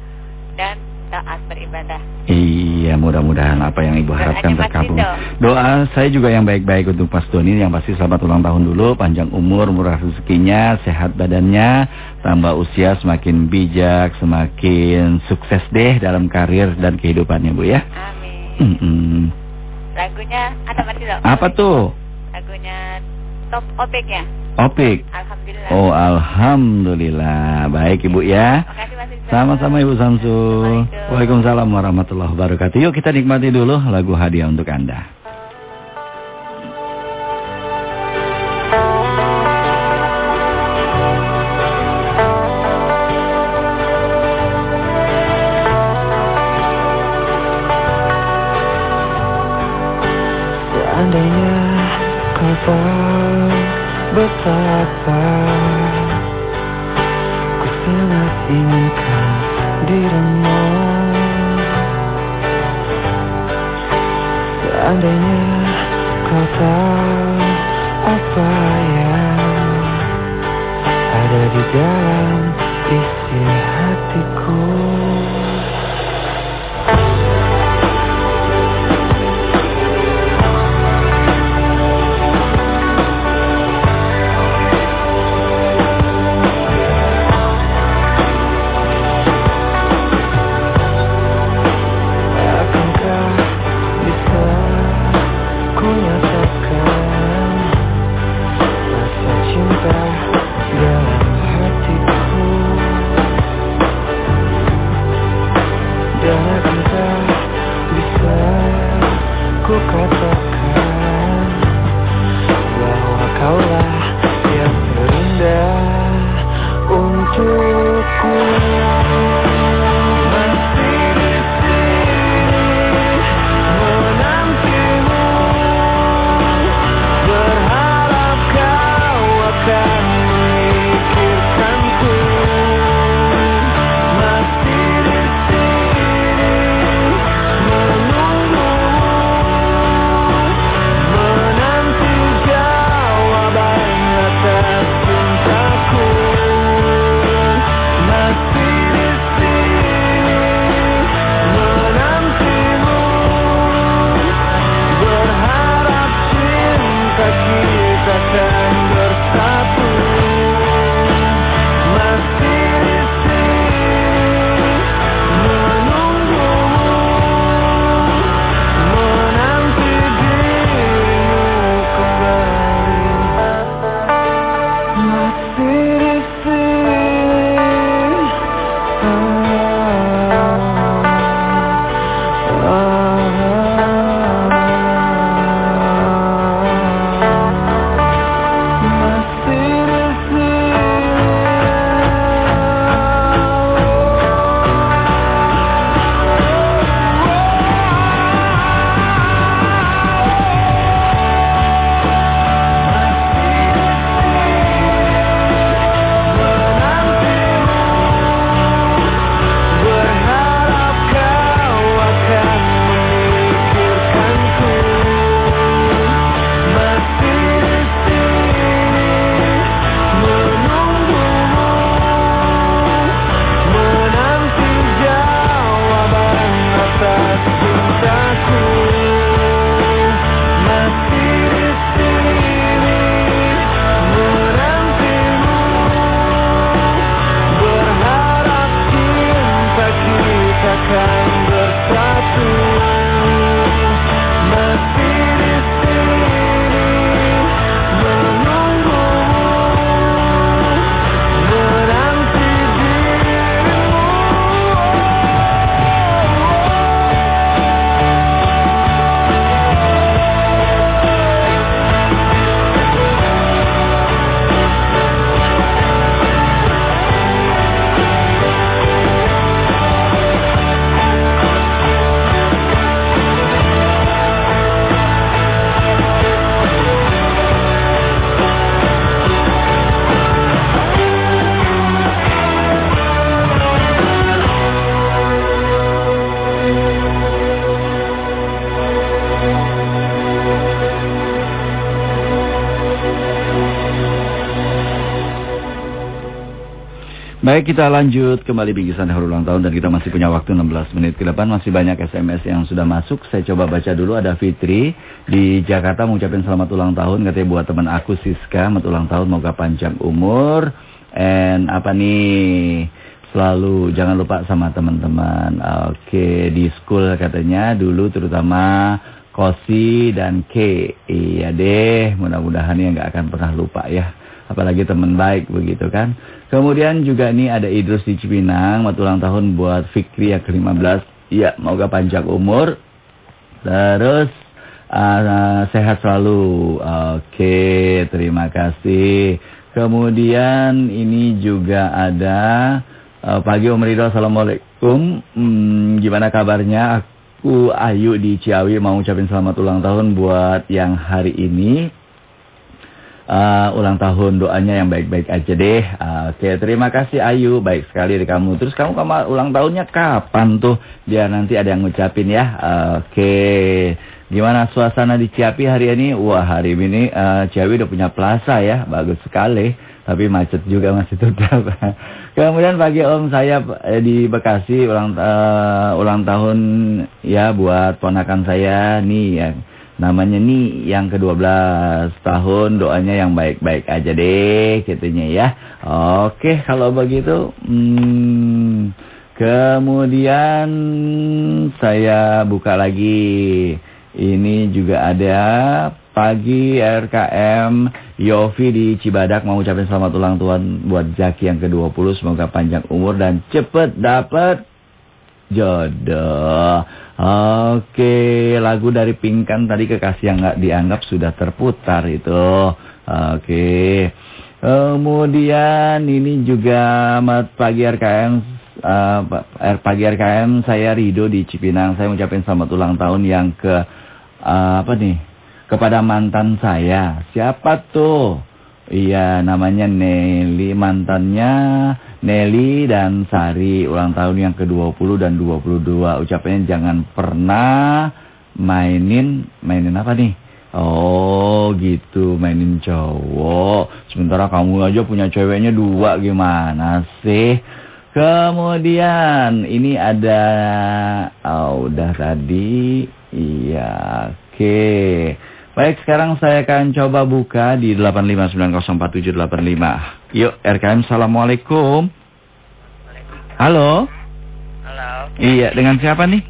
S13: Dan taat beribadah.
S2: Iya, mudah-mudahan apa yang Ibu harapkan
S13: Doanya
S2: terkabul. Doa saya juga yang baik-baik untuk Mas Doni yang pasti selamat ulang tahun dulu, panjang umur, murah rezekinya, sehat badannya, tambah usia semakin bijak, semakin sukses deh dalam karir dan kehidupannya Bu ya.
S13: Amin. Lagunya ada Mas Dito?
S2: Apa tuh?
S13: Lagunya Top Opik ya?
S2: Opik.
S13: Alhamdulillah.
S2: Oh, alhamdulillah. Baik Ibu ya. Sama-sama Ibu Samsul. Waalaikumsalam warahmatullahi wabarakatuh. Yuk kita nikmati dulu lagu hadiah untuk Anda.
S6: Seandainya kau tahu betapa Ku sangat inginkan dirimu. Seandainya kau tahu apa yang ada di dalam isi hatiku
S2: Kita lanjut kembali bingkisan hari ulang tahun dan kita masih punya waktu 16 menit ke depan. Masih banyak SMS yang sudah masuk. Saya coba baca dulu. Ada Fitri di Jakarta mengucapkan selamat ulang tahun. Katanya buat teman aku Siska selamat ulang tahun. Moga panjang umur. And apa nih? Selalu jangan lupa sama teman-teman. Oke di school katanya dulu terutama Kosi dan K. Iya deh mudah-mudahan ya nggak akan pernah lupa ya. Apalagi teman baik begitu kan. Kemudian juga nih ada Idrus di Cipinang, waktu ulang tahun buat Fikri yang ke-15. Iya, moga panjang umur. Terus uh, sehat selalu. Oke, terima kasih. Kemudian ini juga ada uh, pagi Om Ridho, Assalamualaikum. Hmm, gimana kabarnya? Aku Ayu di Ciawi mau ucapin selamat ulang tahun buat yang hari ini uh, ulang tahun doanya yang baik-baik aja deh. Uh, Oke, okay, terima kasih Ayu, baik sekali dari kamu. Terus kamu kamu ulang tahunnya kapan tuh? Biar nanti ada yang ngucapin ya. Uh, Oke. Okay. Gimana suasana di Ciapi hari ini? Wah, hari ini uh, Ciawi udah punya plaza ya, bagus sekali. Tapi macet juga masih tetap. Kemudian pagi Om saya di Bekasi ulang uh, ulang tahun ya buat ponakan saya nih ya namanya nih yang ke-12 tahun doanya yang baik-baik aja deh gitunya ya. Oke kalau begitu hmm, kemudian saya buka lagi ini juga ada pagi RKM Yofi di Cibadak mau ucapin selamat ulang tahun buat Jaki yang ke-20 semoga panjang umur dan cepet dapat jodoh. Oke, lagu dari Pingkan tadi kekasih yang nggak dianggap sudah terputar itu. Oke. Kemudian ini juga mat pagi RKM uh, pagi RKM saya Rido di Cipinang. Saya mengucapkan selamat ulang tahun yang ke uh, apa nih? Kepada mantan saya. Siapa tuh? Iya, namanya Nelly mantannya Nelly dan Sari ulang tahun yang ke-20 dan 22. Ucapannya jangan pernah mainin, mainin apa nih? Oh gitu, mainin cowok. Sementara kamu aja punya ceweknya dua, gimana sih? Kemudian ini ada, oh udah tadi, iya oke. Okay. Baik, sekarang saya akan coba buka di 859047885. Yuk, RKM, Assalamualaikum. Halo.
S14: Halo.
S2: Iya, dengan siapa nih?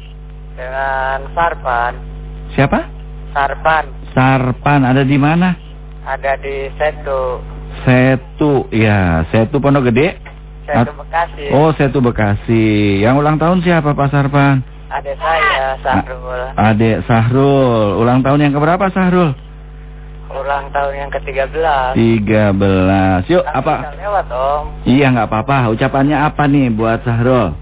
S14: Dengan Sarpan.
S2: Siapa?
S14: Sarpan.
S2: Sarpan, ada di mana?
S14: Ada di Setu.
S15: Setu, ya. Setu Pondok Gede?
S16: Ke Bekasi.
S15: Oh, Setu Bekasi. Yang ulang tahun siapa Pak Sarpan?
S16: Adik saya, Sahrul.
S15: Adek Sahrul. Ulang tahun yang keberapa Sahrul?
S16: Ulang tahun yang ke-13.
S15: 13. Yuk,
S16: Tapi
S15: apa?
S16: udah lewat, Om.
S15: Iya, nggak apa-apa. Ucapannya apa nih buat Sahrul?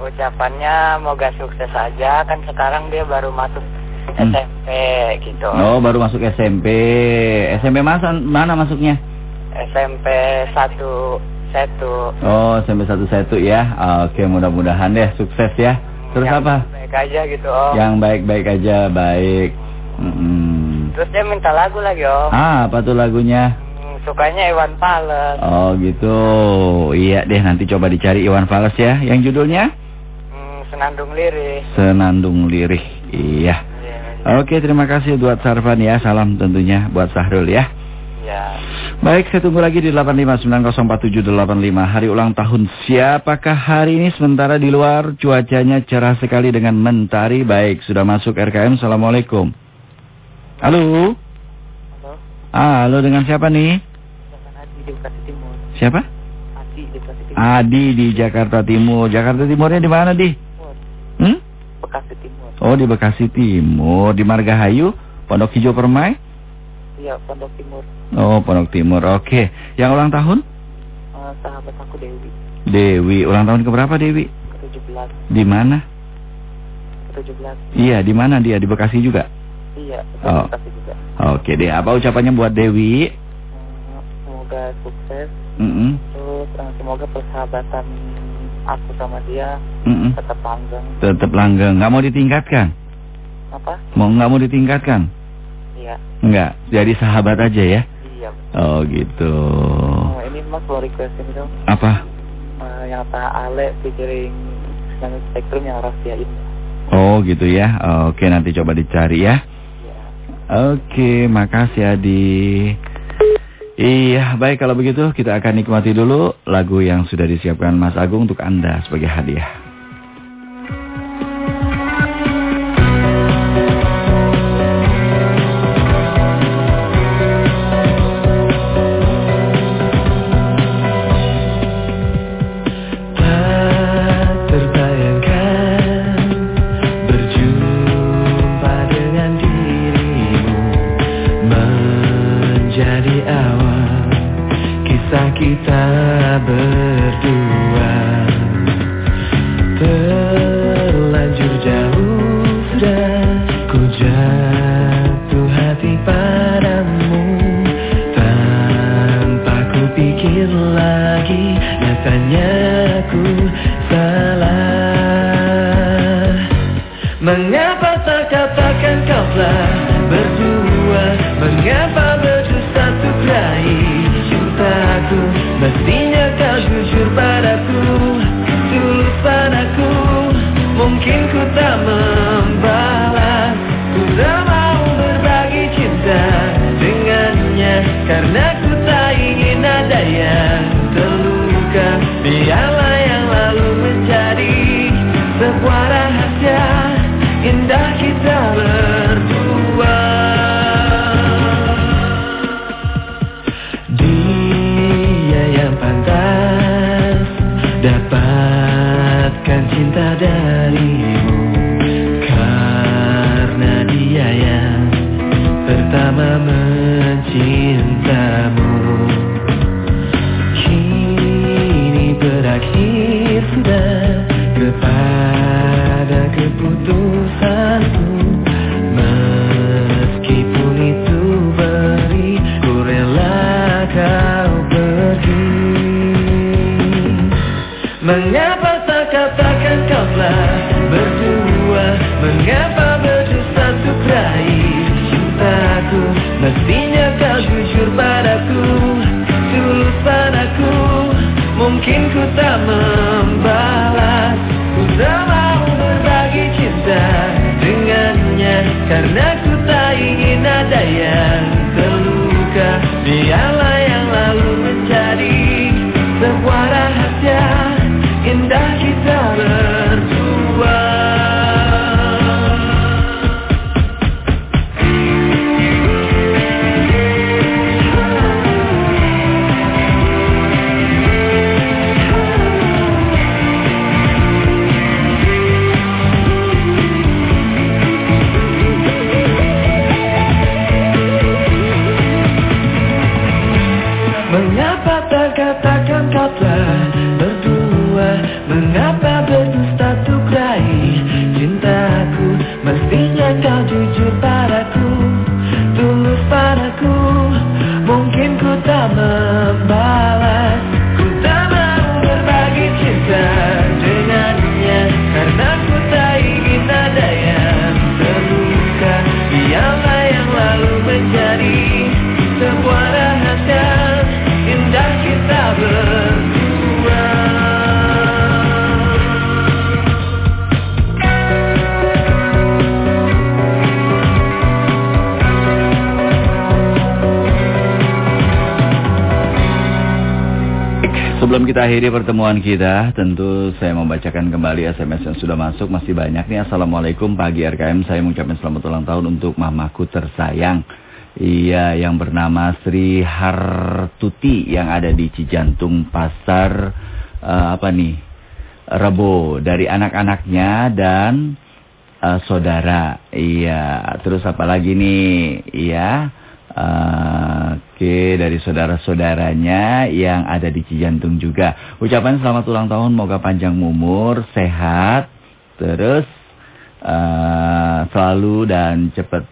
S16: Ucapannya moga sukses aja. Kan sekarang dia baru masuk
S15: Hmm.
S16: SMP gitu.
S15: Oh, baru masuk SMP. SMP masa, mana masuknya?
S16: SMP 1 Setu.
S15: Oh, SMP 11 ya. Oke, mudah-mudahan deh sukses ya. Terus
S16: Yang
S15: apa?
S16: Baik aja gitu, Om.
S15: Yang baik-baik aja, baik. Mm-mm.
S16: Terus dia minta lagu lagi, Om.
S15: Ah, apa tuh lagunya?
S16: Hmm, Sukanya Iwan Fals.
S15: Oh, gitu. Iya deh, nanti coba dicari Iwan Fals ya. Yang judulnya?
S16: Hmm, Senandung Liris.
S15: Senandung Lirih. Iya. Oke, terima kasih buat Sarvan ya. Salam tentunya buat Sahrul ya.
S16: Ya.
S15: Baik, saya tunggu lagi di 859047885 hari ulang tahun. Siapakah hari ini sementara di luar cuacanya cerah sekali dengan mentari. Baik, sudah masuk RKM. Assalamualaikum. Halo.
S16: Halo.
S15: Ah, halo dengan siapa nih?
S16: Adi di Bekasi Timur.
S15: Siapa?
S16: Adi di Bekasi Timur.
S15: Adi di Jakarta Timur. Jakarta Timurnya di mana, Di? Hmm?
S16: Bekasi Timur.
S15: Oh, di Bekasi Timur, di Margahayu, Pondok Hijau Permai.
S16: Iya, Pondok Timur.
S15: Oh, Pondok Timur. Oke. Yang ulang tahun?
S16: Eh, sahabat aku Dewi.
S15: Dewi. Ulang tahun keberapa, Dewi?
S16: Ke-17.
S15: Di mana?
S16: Ke-17.
S15: Iya, di mana dia? Di Bekasi juga.
S16: Iya,
S15: Oh.
S16: Bekasi juga.
S15: Oke deh. Apa ucapannya buat Dewi?
S16: Eh, semoga sukses.
S15: Mm-mm.
S16: Terus eh, semoga persahabatan aku sama dia
S15: Mm-mm.
S16: tetap langgeng.
S15: Tetap langgeng. Nggak mau ditingkatkan?
S16: Apa?
S15: Mau nggak mau ditingkatkan?
S16: Iya.
S15: Nggak. Jadi sahabat aja ya?
S16: Iya.
S15: Oh gitu.
S16: Oh, ini Mas mau request ini dong.
S15: Apa?
S16: Eh, yang kata Ale featuring Tsunami Spectrum yang rahasiain.
S15: Oh gitu ya. Oke nanti coba dicari ya. Oke, makasih Adi. Iya, baik kalau begitu kita akan nikmati dulu lagu yang sudah disiapkan Mas Agung untuk Anda sebagai hadiah.
S2: Sebelum kita akhiri pertemuan kita, tentu saya membacakan kembali SMS yang sudah masuk. Masih banyak nih. Assalamualaikum pagi RKM. Saya mengucapkan selamat ulang tahun untuk mamaku tersayang. Iya, yang bernama Sri Hartuti yang ada di Cijantung Pasar eh, apa nih? Rebo dari anak-anaknya dan eh, saudara. Iya, terus apa lagi nih? Iya. Eh, Oke, dari saudara-saudaranya yang ada di Cijantung juga. Ucapan selamat ulang tahun, moga panjang umur, sehat, terus eh, selalu dan cepat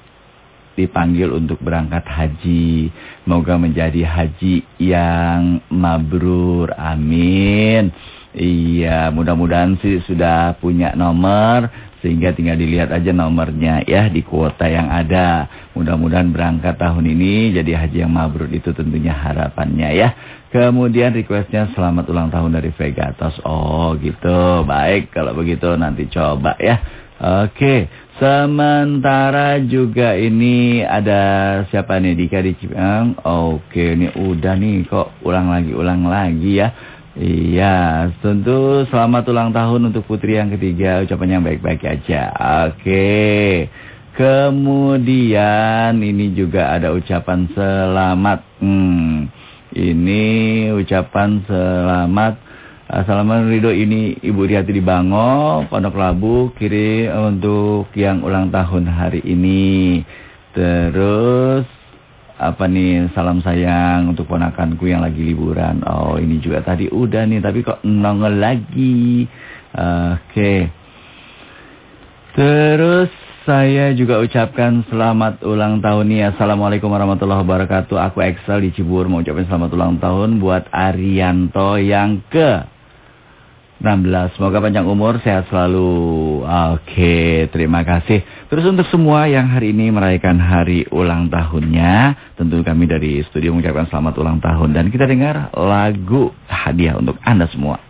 S2: dipanggil untuk berangkat haji. Moga menjadi haji yang mabrur. Amin. Iya, mudah-mudahan sih sudah punya nomor sehingga tinggal dilihat aja nomornya ya di kuota yang ada. Mudah-mudahan berangkat tahun ini jadi haji yang mabrur itu tentunya harapannya ya. Kemudian requestnya selamat ulang tahun dari Vegatos. Oh gitu, baik kalau begitu nanti coba ya. Oke, sementara juga ini ada siapa nih Dika di Cipang. Oke, ini udah nih kok ulang lagi ulang lagi ya. Iya, tentu selamat ulang tahun untuk putri yang ketiga. Ucapan yang baik-baik aja. Oke. Kemudian ini juga ada ucapan selamat. Hmm. Ini ucapan selamat. Assalamualaikum Ridho ini Ibu Riyati di Bango, Pondok Labu, kiri untuk yang ulang tahun hari ini. Terus apa nih salam sayang untuk ponakanku yang lagi liburan. Oh ini juga tadi udah nih tapi kok nongol lagi. Oke. Terus saya juga ucapkan selamat ulang tahun nih. Assalamualaikum warahmatullahi wabarakatuh. Aku Excel di Cibubur mau ucapin selamat ulang tahun buat Arianto yang ke 16. Semoga panjang umur, sehat selalu. Oke, terima kasih. Terus untuk semua yang hari ini merayakan hari ulang tahunnya, tentu kami dari studio mengucapkan selamat ulang tahun. Dan kita dengar lagu hadiah untuk Anda semua.